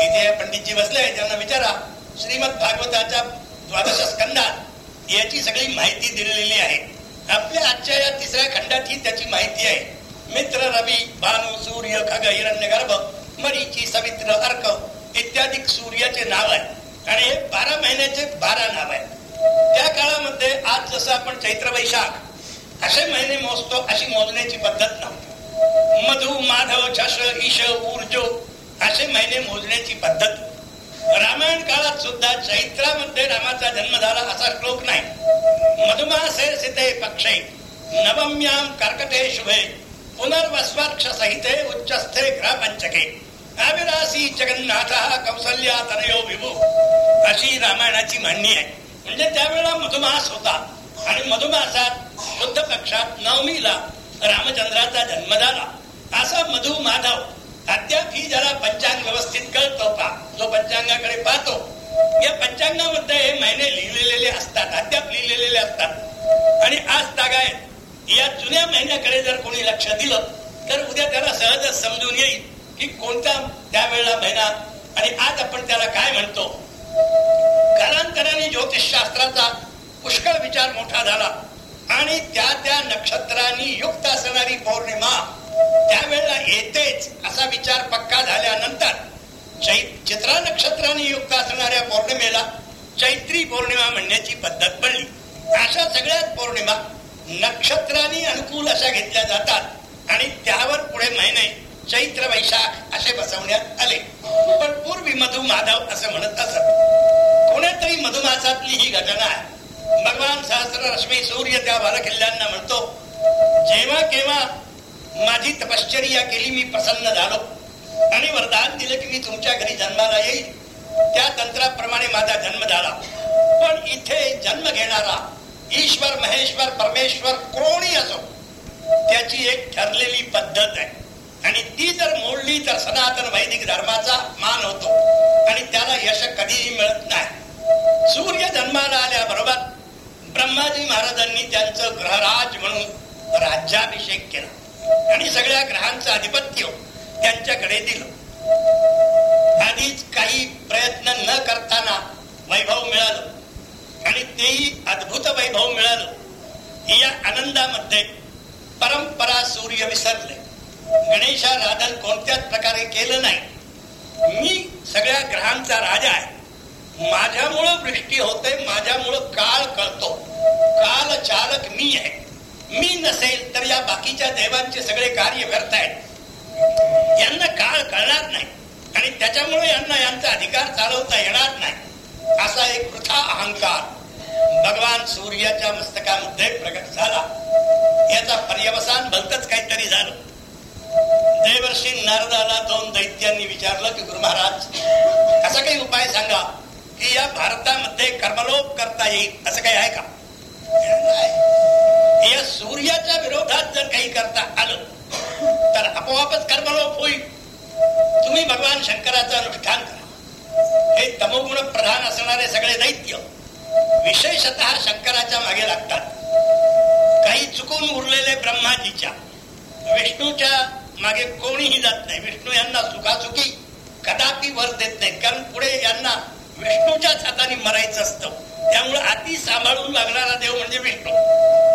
इथे पंडितजी बसले त्यांना विचारा श्रीमद भागवताच्या द्वादश स्कंदात याची सगळी माहिती दिलेली आहे. आपल्या आजच्या या तिसऱ्या खंडात ही त्याची माहिती आहे. मित्र रवी भानु सूर्य खग हिरण्य गर्भ मरीची सवित्र अर्क इत्यादी सूर्याचे नाव आहे. आणि हे बारा महिन्याचे बारा नाव आहे. त्या काळामध्ये आज जसं आपण चैत्र वैशाख असे महिने मोजतो अशी मोजण्याची पद्धत नव्हती. मधु माधव छश ईश ऊर्जो असे महिने मोजण्याची पद्धत. रामायण काळात सुद्धा चैत्रामध्ये रामाचा जन्म झाला असा श्लोक नाही. मधुमासे सिते पक्षे नवम्याम कर्कटे शुभे पुनर्वस्वाक्ष सहिते उच्चस्थे ग्रह पंचके अविरासी जगन्नाथ कौसल्या तनयो विभू. अशी रामायणाची म्हणणी आहे. म्हणजे त्यावेळेला मधुमास होता. आणि मधुमासात शुद्ध पक्षात नवमीला रामचंद्राचा जन्म झाला. असा मधु माधव अद्याप ही ज्याला पंचांग व्यवस्थित कळतो का जो पंचांगाकडे पाहतो. या पंचांगामध्ये हे महिने लिहिलेले असतात अद्याप लिहिलेले असतात. आणि आज तागायत या जुन्या महिन्याकडे जर कोणी लक्ष दिलं तर उद्या त्याला सहजच समजून येईल की कोणता त्यावेळेला महिना आणि आज आपण त्याला काय म्हणतो. कालांतराने ज्योतिषशास्त्राचा पुष्कळ विचार मोठा झाला. आणि त्या त्या नक्षत्रांनी युक्त असणारी पौर्णिमा त्यावेळेला येतेच असा विचार पक्का झाल्यानंतर चित्रा नक्षत्राने युक्त असणाऱ्या पौर्णिमेला चैत्री पौर्णिमा म्हणण्याची पद्धत पडली. अशा सगळ्याच पौर्णिमा नक्षत्रांनी अनुकूल अशा घेतल्या जातात आणि त्यावर पुढे महिने चैत्र वैशाख असे बसवण्यात आले. पण पूर्वी मधु माधव असं म्हणत असत कोणीतरी मधुमासातली ही घटना आहे. भगवान सहस्र रश्मी सूर्य त्या बालकिल्ल्यांना म्हणतो जेव्हा केव्हा माझी तपश्चर्या केली मी प्रसन्न झालो आणि वरदान दिलं की मी तुमच्या घरी जन्माला येईल त्या तंत्राप्रमाणे माझा जन्म झाला. पण इथे जन्म घेणारा ईश्वर महेश्वर परमेश्वर कोणी असो त्याची एक ठरलेली पद्धत आहे. आणि ती जर मोडली तर सनातन वैदिक धर्माचा मान होतो. आणि त्याला यश कधीही मिळत नाही. सूर्य जन्माला आल्याबरोबर ब्रह्माजी महाराजांनी त्यांचं ग्रहराज म्हणून राज्याभिषेक केला. आणि सगळ्या ग्रहांचं आधिपत्य त्यांच्याकडे दिलं. आधीच काही प्रयत्न न करताना वैभव मिळालं. आणि तेही अद्भुत वैभव मिळालं. या आनंदामध्ये परंपरा सूर्य विसरले. गणेशाराधन कोणत्याच प्रकारे केलं नाही. मी सगळ्या ग्रहांचा राजा आहे. माझ्यामुळं वृष्टी होते माझ्यामुळं काळ कळतो. काल चालक मी आहे. मी नसेल तर या बाकीच्या देवांचे सगळे कार्य व्यर्थ आहेत. यांना काळ कळणार नाही. आणि त्याच्यामुळे यांना यांचा अधिकार चालवता येणार नाही. असा एक वृथा अहंकार. भगवान सूर्याच्या मस्तकामध्ये प्रगट झाला. याचा पर्यवसान भलतच काहीतरी झालं. देवर्षी नारदाला दोन दैत्यांनी विचारलं की गुरु महाराज असा काही उपाय सांगा की या भारतामध्ये कर्मलोप करता येईल असं काही आहे का? या सूर्याच्या विरोधात जर काही करता आलं तर आपोआपच कर्मलोप होईल. तुम्ही भगवान शंकराचं अनुष्ठान करा. हे तमोगुण प्रधान असणारे सगळे दैत्य विशेषत शंकराच्या मागे लागतात. काही चुकून उरलेले ब्रह्माजीच्या विष्णूच्या मागे कोणीही जात नाही. विष्णू यांना सुखासुखी कदापि वर देत नाही. कारण पुढे यांना विष्णूच्याच हाताने मरायचं असतं. त्यामुळे अति सांभाळून लागणारा देव म्हणजे विष्णू.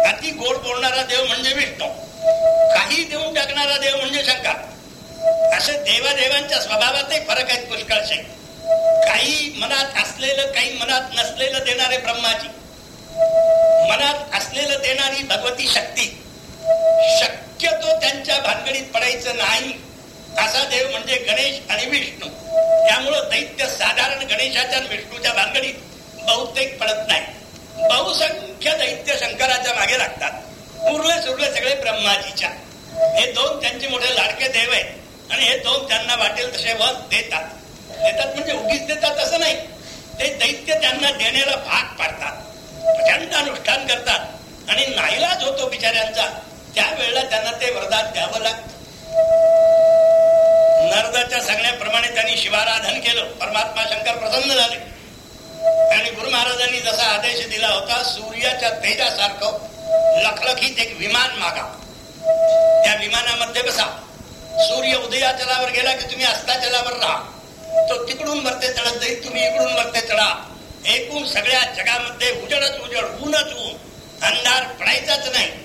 अति गोड बोलणारा देव म्हणजे विष्णू. काही देऊन टाकणारा देव म्हणजे शंकर. असे देवादेवांच्या स्वभावातही फरक आहेत पुष्कळशे. काही मनात असलेलं काही मनात नसलेलं देणारे ब्रह्माजी. मनात असलेलं देणारी भगवती शक्ती. शक्ती शक्यतो त्यांच्या भानगडीत पडायचं नाही. असा देव म्हणजे गणेश आणि विष्णू. त्यामुळं दैत्य साधारण गणेशाच्या विष्णूच्या भानगडीत बहुतेक पडत नाही. बहुसंख्य दैत्य शंकराच्या मागे लागतात. उरले सुरले सगळे ब्रह्माजीच्या. हे दोन त्यांचे मोठे लाडके देव आहेत. आणि हे दोन त्यांना वाटेल तसे वध देतात. देतात म्हणजे उगीच देतात असं नाही. ते दैत्य त्यांना देण्याला भाग पाडतात. प्रचंड अनुष्ठान करतात. आणि नाईलाज होतो बिचाऱ्यांचा. त्यावेळेला त्यांना ते वरदान द्यावं लागतं. नरदाच्या सांगण्याप्रमाणे त्यांनी शिवाराधन केलं. परमात्मा शंकर प्रसन्न झाले. आणि गुरु महाराजांनी जसा आदेश दिला होता सूर्याच्या तेजासारखं लखलखीत एक विमान मागा. त्या विमानामध्ये बसा. सूर्य उदयाचलावर गेला की तुम्ही अस्ताचलावर राहा. तो तिकडून वरते चढत जाईल तुम्ही इकडून वरते चढा. एकूण सगळ्या जगामध्ये उजडच उजड ऊनच ऊन. अंधार पडायचाच नाही.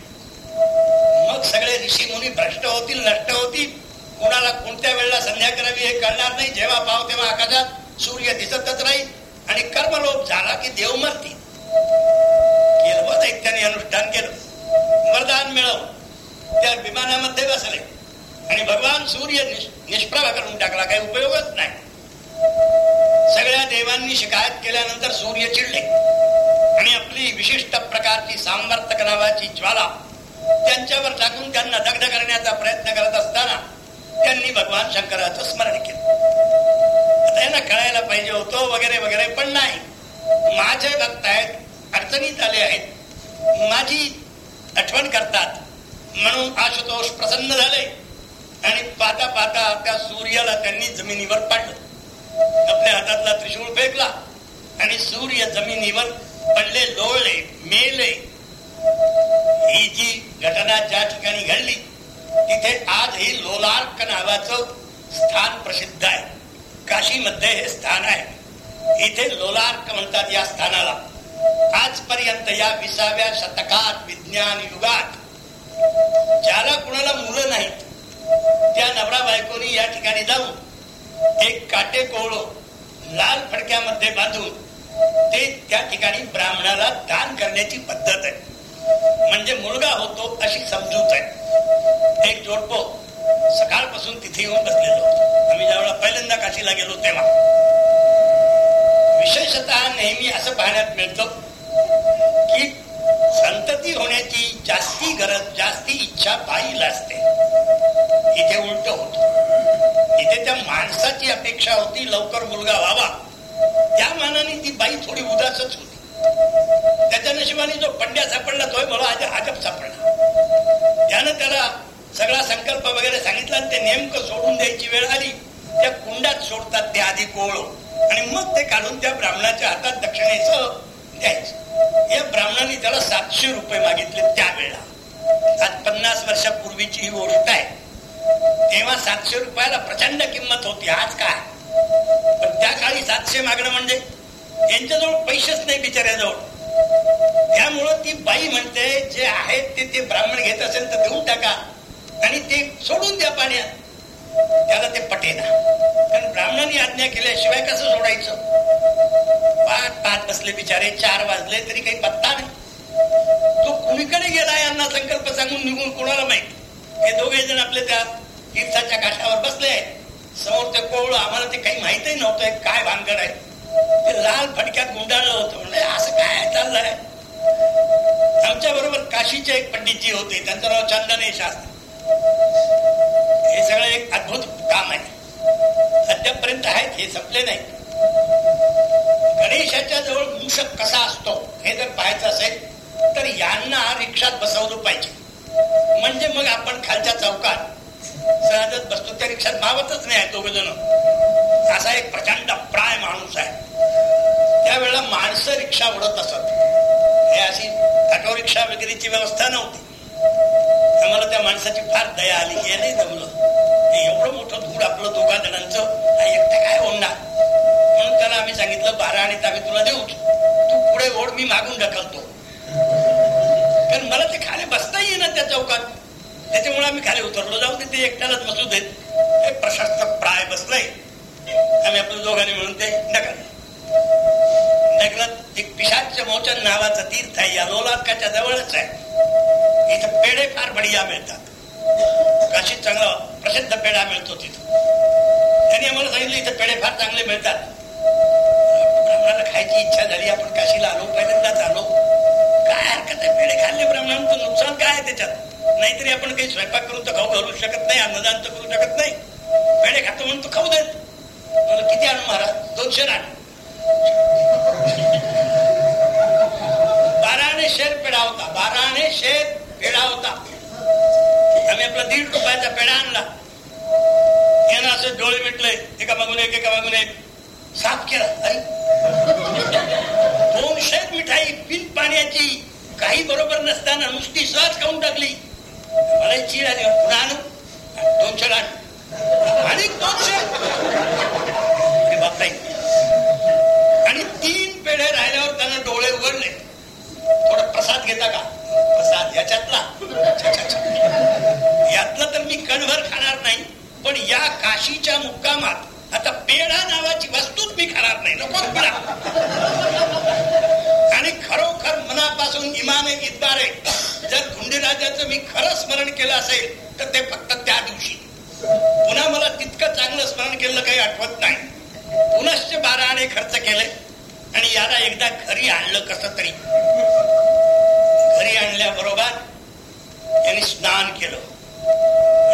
मग सगळे ऋषी मुनी भ्रष्ट होतील नष्ट होतील. कोणाला कोणत्या वेळेला संध्या करावी हे कळणार नाही जेव्हा पाव तेव्हा आकाशात सूर्य दिसतच राहील. आणि कर्मलोप झाला की देव मरतील. केलं दैत्याने अनुष्ठान केलं. वरदान मिळव त्या विमानामध्ये बसले. आणि भगवान सूर्य निष्प्रभा करून टाकला. काही उपयोगच नाही. सगळ्या देवांनी शिकायत केल्यानंतर सूर्य चिडले. आणि आपली विशिष्ट प्रकारची सांवर्तक नावाची ज्वाला त्यांच्यावर टाकून त्यांना दग्ध करण्याचा प्रयत्न करत असताना त्यांनी भगवान शंकराचं स्मरण केलं. आता यांना कळायला पाहिजे होतो वगैरे वगैरे पण नाही. माझे भक्त आहेत अडचणीत आले आहेत. माझी आठवण करतात. म्हणून आशुतोष प्रसन्न झाले आणि पाहता पाहता त्या सूर्याला त्यांनी जमिनीवर पाडलं. आपल्या हातातला त्रिशूळ फेकला आणि सूर्य जमिनीवर पडले लोळले मेले. ही जी घटना ज्या ठिकाणी घडली तिथे आजही लोलार्क नावाचं स्थान प्रसिद्ध आहे. काशीमध्ये हे स्थान आहे. इथे लोलार्क म्हणतात या स्थानाला. आजपर्यंत या विसाव्या शतकात विज्ञान युगात ज्याला कुणाला मुलं नाहीत त्या नवरा बायकोनी या ठिकाणी जाऊन एक काटे कोळ लाल फडक्यामध्ये बांधून ते त्या ठिकाणी ब्राह्मणाला दान करण्याची पद्धत आहे. म्हणजे मुलगा होतो अशी समजूत आहे. एक जोडपो सकाळपासून तिथे येऊन बसलेलो आम्ही ज्यावेळेला पहिल्यांदा काशीला गेलो तेव्हा. विशेषतः नेहमी असं पाहण्यात मिळतं की संतती होण्याची जास्ती गरज जास्ती इच्छा बाईला असते. इथे उलट होत. इथे त्या माणसाची अपेक्षा होती लवकर मुलगा व्हावा. त्या मानाने ती बाई थोडी उदासच होती. त्याच्या नशिबाने जो पंड्या सापडला तोय मला आज अजब सापडला. त्यानं त्याला सगळा संकल्प वगैरे सांगितला आणि ते नेमकं सोडून द्यायची वेळ आली. त्या कुंडात सोडतात ते आधी कोळ आणि मग ते काढून त्या ब्राह्मणाच्या हातात दक्षिणेचं द्यायचं. या ब्राह्मणाने त्याला सातशे रुपये मागितले त्यावेळेला. आज पन्नास वर्षापूर्वीची ही गोष्ट आहे. तेव्हा सातशे रुपयाला प्रचंड किंमत होती. आज काय? पण त्या काळी सातशे मागणं म्हणजे? यांच्याजवळ पैसेच नाही बिचाऱ्याजवळ. त्यामुळं ती बाई म्हणते जे आहेत ते ते ब्राह्मण घेत असेल तर देऊन टाका. आणि ते सोडून द्या पाण्यात. त्याला ते पटेना. कारण ब्राह्मणांनी आज्ञा केल्याशिवाय कसं सोडायचं? पाच पाच बसले बिचारे चार वाजले तरी काही पत्ता नाही. तो कुणीकडे गेला यांना संकल्प सांगून निघून कोणाला माहीत? हे दोघे जण आपले त्या तीर्थाच्या काठावर बसले आहेत. समोर ते कोवळ आम्हाला ते काही माहितही नव्हतं काय भानगड आहे? ते लाल फटक्यात गुंडाळलं होतं म्हणजे असं काय चाललंय? आमच्या बरोबर काशीचे एक पंडितजी होते त्यांचं नाव चंदने शास्त्र. हे सगळं एक अद्भुत काम आहे. अद्यापर्यंत आहेत हे संपले नाही. गणेशाच्या जवळ मूषक कसा असतो हे जर पाहायचं असेल तर यांना रिक्षात बसवलं पाहिजे. म्हणजे मग आपण खालच्या सहजच बसतो. त्या रिक्षात मावतच नाही दोघ जण असा एक प्रचंड प्राय माणूस आहे. त्यावेळेला माणसं रिक्षा उडत असत हे अशी ऑटो रिक्षा वगैरेची व्यवस्था नव्हती. आम्हाला त्या माणसाची फार दया आली. हे नाही जमलं एवढं मोठं धूर आपलं दोघा जणांचं. एकटं काय ओढणार? म्हणून त्याला आम्ही सांगितलं बारा आणि आम्ही तुला देऊ तू पुढे ओढ मी मागून ढकलतो. कारण मला ते खाली बसता येईना त्या चौकात. त्याच्यामुळे आम्ही खाली उतरलो. जाऊन तिथे ते एकट्यालाच मसूद देत. एक प्रशस्त प्राय बसलाय. आम्ही आपल्या दोघांनी म्हणून ते नकल नकलात एक पिशाच मोचन नावाचं तीर्थ आहे. या लोलाकाच्या जवळच आहे. इथं पेढे फार बढिया मिळतात. काशीत चांगला प्रसिद्ध पेढा मिळतो तिथं. त्यांनी आम्हाला सांगितलं इथं पेढे फार चांगले मिळतात. ब्राह्मणाला खायची इच्छा झाली. आपण काशीला आलो पहिल्यांदाच आलो. काय हरकत आहे? पेढे खाल्ले ब्राह्मणांचं नुकसान काय आहे त्याच्यात? नाहीतरी आपण काही स्वयंपाक करून तर खाऊ घालू शकत नाही अन्नदान तर करू शकत नाही. पेढे खातो म्हणून तो खाऊ देत. किती आणू महाराज? दोनशे आण बाराने शेर पेढा होता बाराने शेर पेढा होता आम्ही आपला दीड रुपयाचा पेढा आणला. यानं असं डोळे मिटले एका मागून एक एका मागून एक. साफ केला दोनशे मिठाई बिन पाण्याची काही बरोबर नसताना नुसती सहज खाऊन टाकली. मला चीड आली पुन्हा आणू धुंडीराजाचं मी खरं स्मरण केलं असेल तर ते फक्त त्या दिवशी. पुन्हा मला तितकं चांगलं स्मरण केलं काही आठवत नाही. पुनश्च बारा आणे खर्च केले आणि याला एकदा घरी आणलं कस तरी. घरी आणल्याबरोबर यांनी स्नान केलं.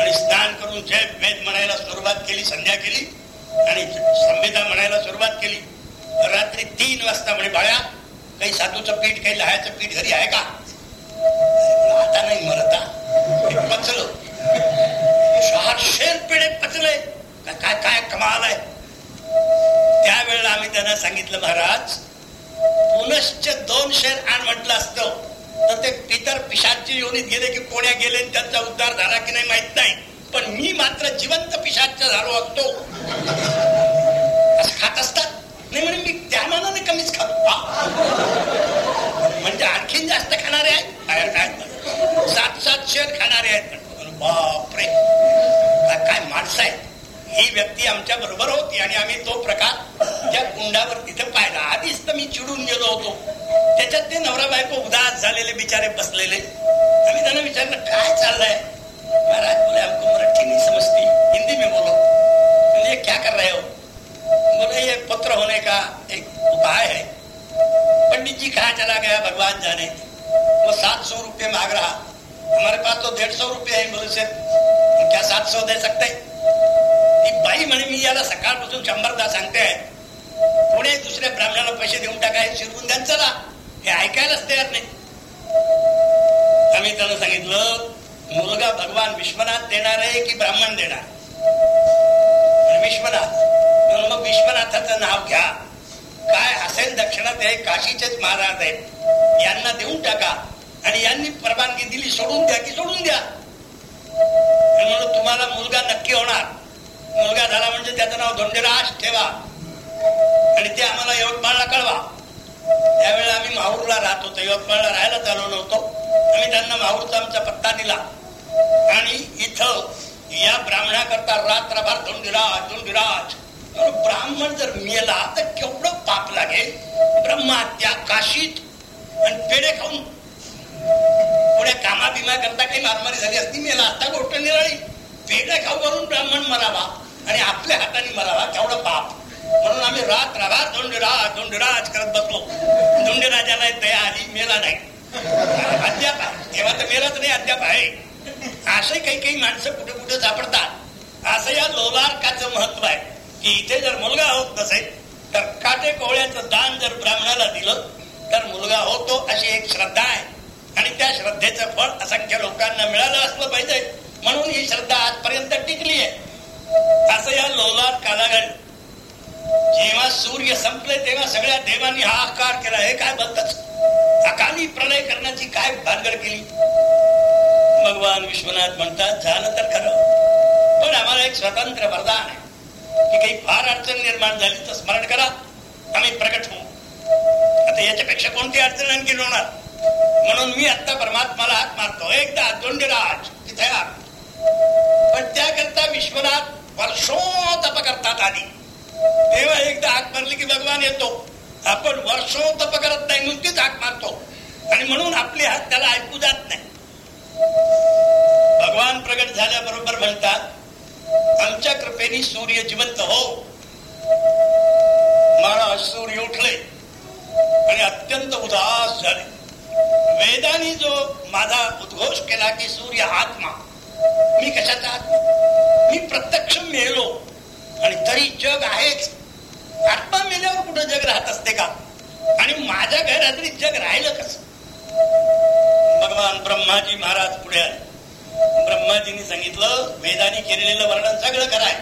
आणि स्नान करून जय वेद म्हणायला सुरुवात केली संध्या केली आणि संविधा म्हणायला सुरुवात केली. रात्री तीन वाजता म्हणे बाळ्या काही साधूचं पीठ काही लहायचं पीठ घरी आहे का? आता नाही मरता पचलं शेर पिढे पचले काय काय कमाल आहे. त्यावेळेला आम्ही त्यांना सांगितलं महाराज पुनश्च दोन शेर आण म्हटलं असतं. तर ते पितर पिशाची योनीत गेले की कोण्या गेले त्यांचा उद्धार झाला की नाही माहीत नाही. पण मी मात्र जिवंत पिशाच्या झालो असतो असं खात असतात. नाही म्हणून मी त्या मानाने कमीच खातो. म्हणजे आणखीन जास्त खाणारे आहेत? सात सात शेर खाणारे आहेत बापरे. काय माणसं आहेत. ही व्यक्ती आमच्या बरोबर होती आणि आम्ही तो प्रकार त्या कुंडावर तिथे पाहिला. आधीच तर मी चिडून गेलो होतो. त्याच्यात ते नवरा बायको उदास झालेले बिचारे बसलेले. आम्ही त्यांना विचारलं काय चाललंय? महाराज बोले हमको मराठी नहीं समजती. हिंदी में बोलो. म्हणजे बोले क्या कर रहे हो? बोले ये पत्र होने का एक उपाय है. पंडित जी कहा चला गया? भगवान जाने। वो सात तो डेढ़ सौ रुपये है बोले सर क्या सात सौ दे सकते? बाई म्हणे मी याला सकाळपासून शंभरदा सांगते पुणे दुसऱ्या ब्राह्मणाला पैसे देऊन टाकाय शिरवून द्या चला हे ऐकायलाच तयार नाही। आम्ही त्याला सांगितलं मुलगा भगवान विश्वनाथ देणार आहे की ब्राह्मण देणार? विश्वनाथ मग विश्वनाथाचं नाव घ्या. काय असेल दक्षिणा ते काशीचेच महाराज आहेत. यांना देऊन टाका. आणि यांनी परवानगी दिली सोडून द्या की सोडून द्या. म्हणून तुम्हाला मुलगा नक्की होणार. मुलगा झाला म्हणजे त्याचं नाव धोंडेराज ठेवा. आणि ते आम्हाला यवतमाळला कळवा. त्यावेळेला आम्ही माहूरला राहत होतो. यवतमाळला राहायला चालू नव्हतो. आम्ही त्यांना माहूरचा आमचा पत्ता दिला. आणि इथं या ब्राह्मणाकरता रात्रभर धोंडीराज धोंडीराज. ब्राह्मण जर मेला तर केवढं पाप लागेल? ब्रह्महत्या काशीत आणि पेढे खाऊन. पुढे कामा बिमा करता काही मारमारी झाली असती मेला आता गोष्ट निराळी. पेढे खाऊ करून ब्राह्मण मरावा आणि आपल्या हाताने मरावा केवढं पाप. म्हणून आम्ही रात रात धोंडराज धोंडराज करत बसलो. धोंडराजाला दया आली मेला नाही. अद्याप आहे. तेव्हा तर मेलाच नाही अद्याप आहे. असे काही काही माणसं कुठे कुठे सापडतात. असं या लोलारकाचं महत्त्व आहे. की इथे जर मुलगा होत नसेल तर काटे कोवळ्याचं दान जर ब्राह्मणाला दिलं तर मुलगा होतो अशी एक श्रद्धा आहे. आणि त्या श्रद्धेचं फळ असंख्य लोकांना मिळालं असलं पाहिजे. म्हणून ही श्रद्धा आजपर्यंत टिकली आहे. असं या लोलात कालागण जेव्हा सूर्य संपले तेव्हा सगळ्या देवांनी हाहाकार केला. हे काय बोलतच? अकाली प्रलय करण्याची काय भानगड केली? भगवान विश्वनाथ म्हणतात झालं तर खरं. पण आम्हाला एक स्वतंत्र वरदान आहे. की काही फार अडचण निर्माण झाली तर स्मरण करा. आम्ही प्रकट होऊ. आता याच्यापेक्षा कोणती अडचण आणखी होणार? म्हणून मी आता परमात्माला हात मारतो. एकदा राज तिथे पण त्याकरता विश्वनाथ वर्षो तप करतात आधी. तेव्हा एकदा हात मारली की भगवान येतो. आपण वर्षो तप करत नाही नुसतीच हात मारतो. आणि म्हणून आपले हात त्याला ऐकू जात नाही. भगवान प्रगट झाल्याबरोबर म्हणतात आमच्या कृपेने सूर्य जिवंत हो. महाराज सूर्य उठले आणि अत्यंत उदास झाले. वेदानी जो माझा उद्घोष केला की सूर्य आत्मा मी कशाचा आत्मा? मी प्रत्यक्ष मेलो आणि तरी जग आहेच. आत्मा मेल्यावर कुठं जग राहत असते का? आणि माझ्या घरातली जग राहिलं कस? भगवान ब्रह्माजी महाराज पुढे आले. ब्रह्माजींनी सांगितलं वेदानी केलेलं वर्णन सगळं कराय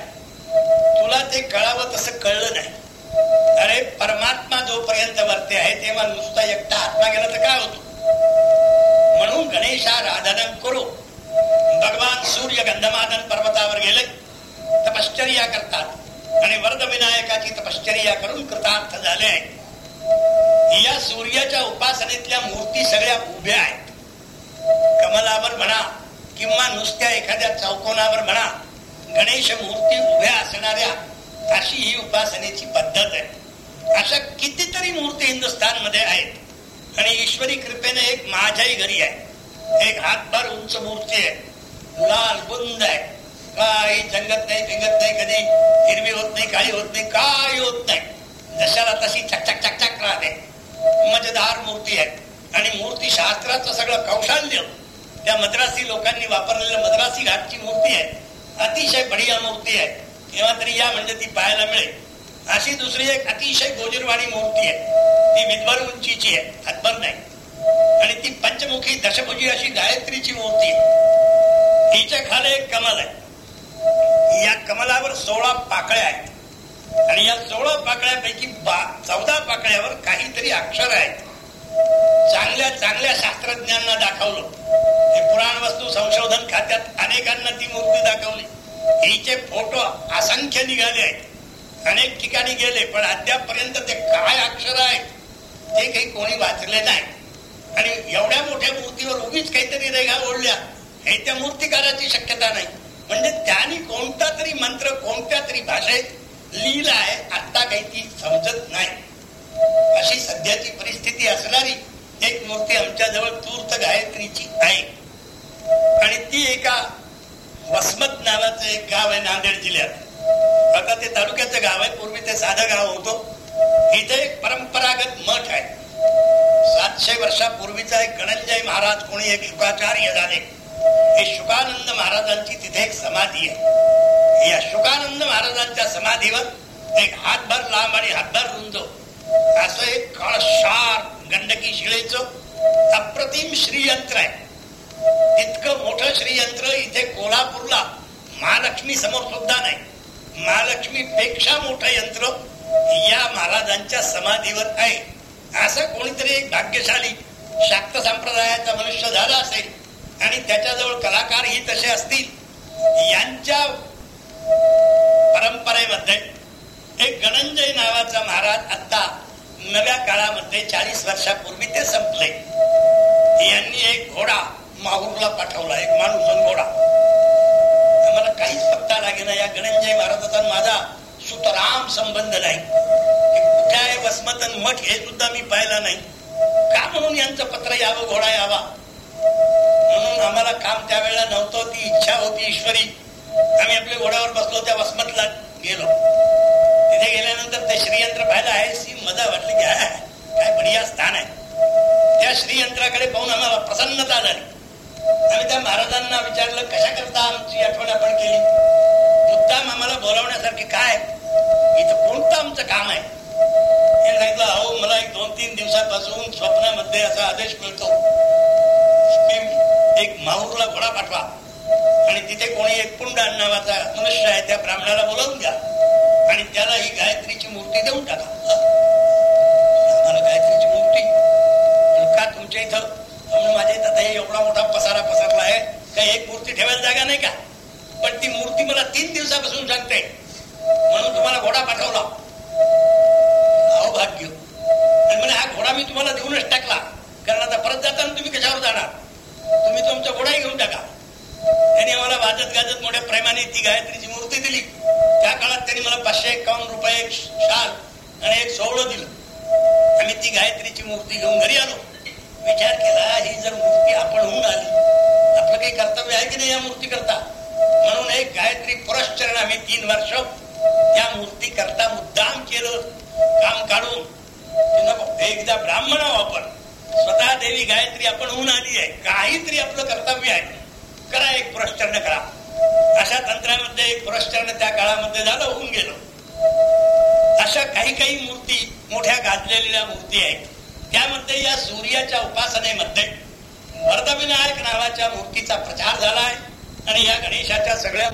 तुला ते कळावं तसं कळलं नाही. अरे परमात्मा जोपर्यंत वर्ते आहे तेव्हा नुसता एकटा आत्मा गेला तर काय होतो? म्हणून गणेशाराधन करू. भगवान सूर्य गंधमादन पर्वतावर गेले तपश्चर्या करतात. आणि वर्ध विनायकाची तपश्चर्या करून कृतार्थ झाले या सूर्याच्या उपासनेतल्या मूर्ती सगळ्या उभ्या आहेत. कमलावर म्हणा किंवा नुसत्या एखाद्या चौकोनावर म्हणा गणेश मूर्ती उभ्या असणाऱ्या अशी ही उपासनेची पद्धत आहे. अशा कितीतरी मूर्ती हिंदुस्थानमध्ये आहेत. आणि ईश्वरी कृपेने एक माझ्याही घरी आहे. एक हातभर उंच मूर्ती आहे. लाल बुंद आहे. काही जंगत नाही पिंगत नाही कधी. हिरवी होत नाही काळी होत नाही काही होत नाही. जशाला तशी चकचक चकचक राहते. मजेदार मूर्ती आहे. आणि मूर्ती शास्त्राचं सगळं कौशल्य. त्या मद्रासी लोकांनी वापरलेल्या मद्रासी घाटची मूर्ती आहे. अतिशय बढिया मूर्ती आहे. केव्हा तरी या म्हणजे ती पाहायला मिळेल. अशी दुसरी एक अतिशय गोजरवाणी मूर्ती आहे. ती विद्वर उंचीची आहे. हातभर नाही. आणि ती पंचमुखी दशभुजी अशी गायत्रीची मूर्ती आहे. तिच्या खाली एक कमल आहे. या कमलावर सोळा पाकळ्या आहेत. आणि या सोळा पाकळ्यापैकी चौदा पाकळ्यावर काहीतरी अक्षर आहेत. चांगल्या चांगल्या शास्त्रज्ञांना दाखवलं. हे पुराण वस्तू संशोधन खात्यात अनेकांना ती मूर्ती दाखवली. हिचे फोटो असंख्य निघाले आहेत. अनेक ठिकाणी गेले पण अद्यापपर्यंत ते काय अक्षर आहेत ते काही कोणी वाचले नाही. आणि एवढ्या मोठ्या मूर्तीवर उगीच काहीतरी रेघा ओढल्या हे त्या मूर्तिकाराची शक्यता नाही. म्हणजे त्यांनी कोणता तरी मंत्र कोणत्या तरी भाषेत लिहिला आहे आता काही ती समजत नाही. अशी सध्याची परिस्थिती असणारी एक मूर्ती आमच्या जवळ तूर्त गायत्रीची आहे. आणि ती एका वसमत नावाचं एक गाव आहे नांदेड जिल्ह्यात. आता ते तालुक्याचं गाव आहे पूर्वी ते साधं गाव होतो. इथे एक परंपरागत मठ आहे. सातशे वर्षापूर्वीचा एक गणंजय महाराज कोणी एक शुकाचार्य झाले. हे शुकानंद महाराजांची तिथे एक समाधी आहे. या शुकानंद महाराजांच्या समाधीवर एक हातभर लांब आणि हातभर रुंद असं एक कळशार गंडकी शिळेच अप्रतिम श्रीयंत्र आहे. इतकं मोठं श्रीयंत्र इथे कोल्हापूरला महालक्ष्मी समोर सुद्धा नाही. महालक्ष्मी पेक्षा मोठं यंत्र या महाराजांच्या समाधीवर आहे. असं कोणीतरी एक भाग्यशाली शाक्त संप्रदायाचा मनुष्य झाला असेल आणि त्याच्याजवळ कलाकार ही तसे असतील यांच्या परंपरेमध्ये एक गणंजय नावाचा महाराज आता नव्या काळामध्ये चाळीस वर्षापूर्वी ते संपले. यांनी एक घोडा माहूरला पाठवला एक माणूस घोडा. मला काहीच पत्ता लागेना या गणंजय महाराजाचा माझा सुतराम संबंध नाही. कुठे आहे वसमतन मठ हे सुद्धा मी पाहिला नाही. का म्हणून यांचं पत्र यावं घोडा यावा? म्हणून आम्हाला काम त्यावेळेला नव्हतं ती इच्छा होती ईश्वरी. आम्ही आपल्या घोड्यावर बसलो त्या वसमतला गेलो. तिथे गेल्यानंतर ते श्रीयंत्र पाहिलं आहे सी मजा वाटली की काय बढिया स्थान आहे. त्या श्रीयंत्राकडे पाहून आम्हाला प्रसन्नता झाली. आम्ही त्या महाराजांना विचारलं कशा करता आमची आठवण आपण केली? मुद्दाम आम्हाला बोलावण्यासारखे काय इथं कोणतं आमचं काम आहे? हे सांगितलं अहो मला एक दोन तीन दिवसापासून स्वप्नामध्ये असा आदेश मिळतो. एक माहूरला घोडा पाठवा आणि तिथे कोणी एक पुंडान नावाचा मनुष्य आहे त्या ब्राह्मणाला बोलावून घ्या आणि त्याला ही गायत्रीची मूर्ती देऊन टाका. आम्हाला गायत्रीची मूर्ती. का तुमच्या इथं? म्हणून माझ्या इथं हे एवढा मोठा पसारा पसरला आहे. का एक मूर्ती ठेवायला जागा नाही का? पण ती मूर्ती मला तीन दिवसापासून सांगते. म्हणून तुम्हाला घोडा पाठवला. अवभाग्य आणि म्हणे हा घोडा मी तुम्हाला देऊनच टाकला. कारण आता परत जाताना तुम्ही कशावर जाणार? तुम्ही तुमचा घोडाही घेऊन टाका. त्यांनी आम्हाला वाजत गाजत मोठ्या प्रेमाने ती गायत्रीची मूर्ती दिली. त्या काळात त्यांनी मला पाचशे एकावन्न रुपये एक शाल आणि एक सोवळं दिलं. आम्ही ती गायत्रीची मूर्ती घेऊन घरी आलो. विचार केला ही जर मूर्ती आपण होऊन आली आपलं काही कर्तव्य आहे की नाही या मूर्ती करता म्हणून एक गायत्री पुरस्चरण आम्ही तीन वर्ष त्या मूर्ती करता मुद्दाम केलं. काम काढून एकदा ब्राह्मणा आपण स्वतः देवी गायत्री आपण होऊन आली आहे. काहीतरी आपलं कर्तव्य आहे. करा एक पुरस्चरण करा. अशा तंत्रामध्ये एक पुरस्चरण त्या काळामध्ये झालं होऊन गेलं. अशा काही काही मूर्ती मोठ्या गाजलेल्या मूर्ती आहेत. त्यामध्ये या सूर्याच्या उपासनेमध्ये वर्धविनायक नावाच्या मूर्तीचा प्रचार झाला आहे आणि या गणेशाच्या सगळ्या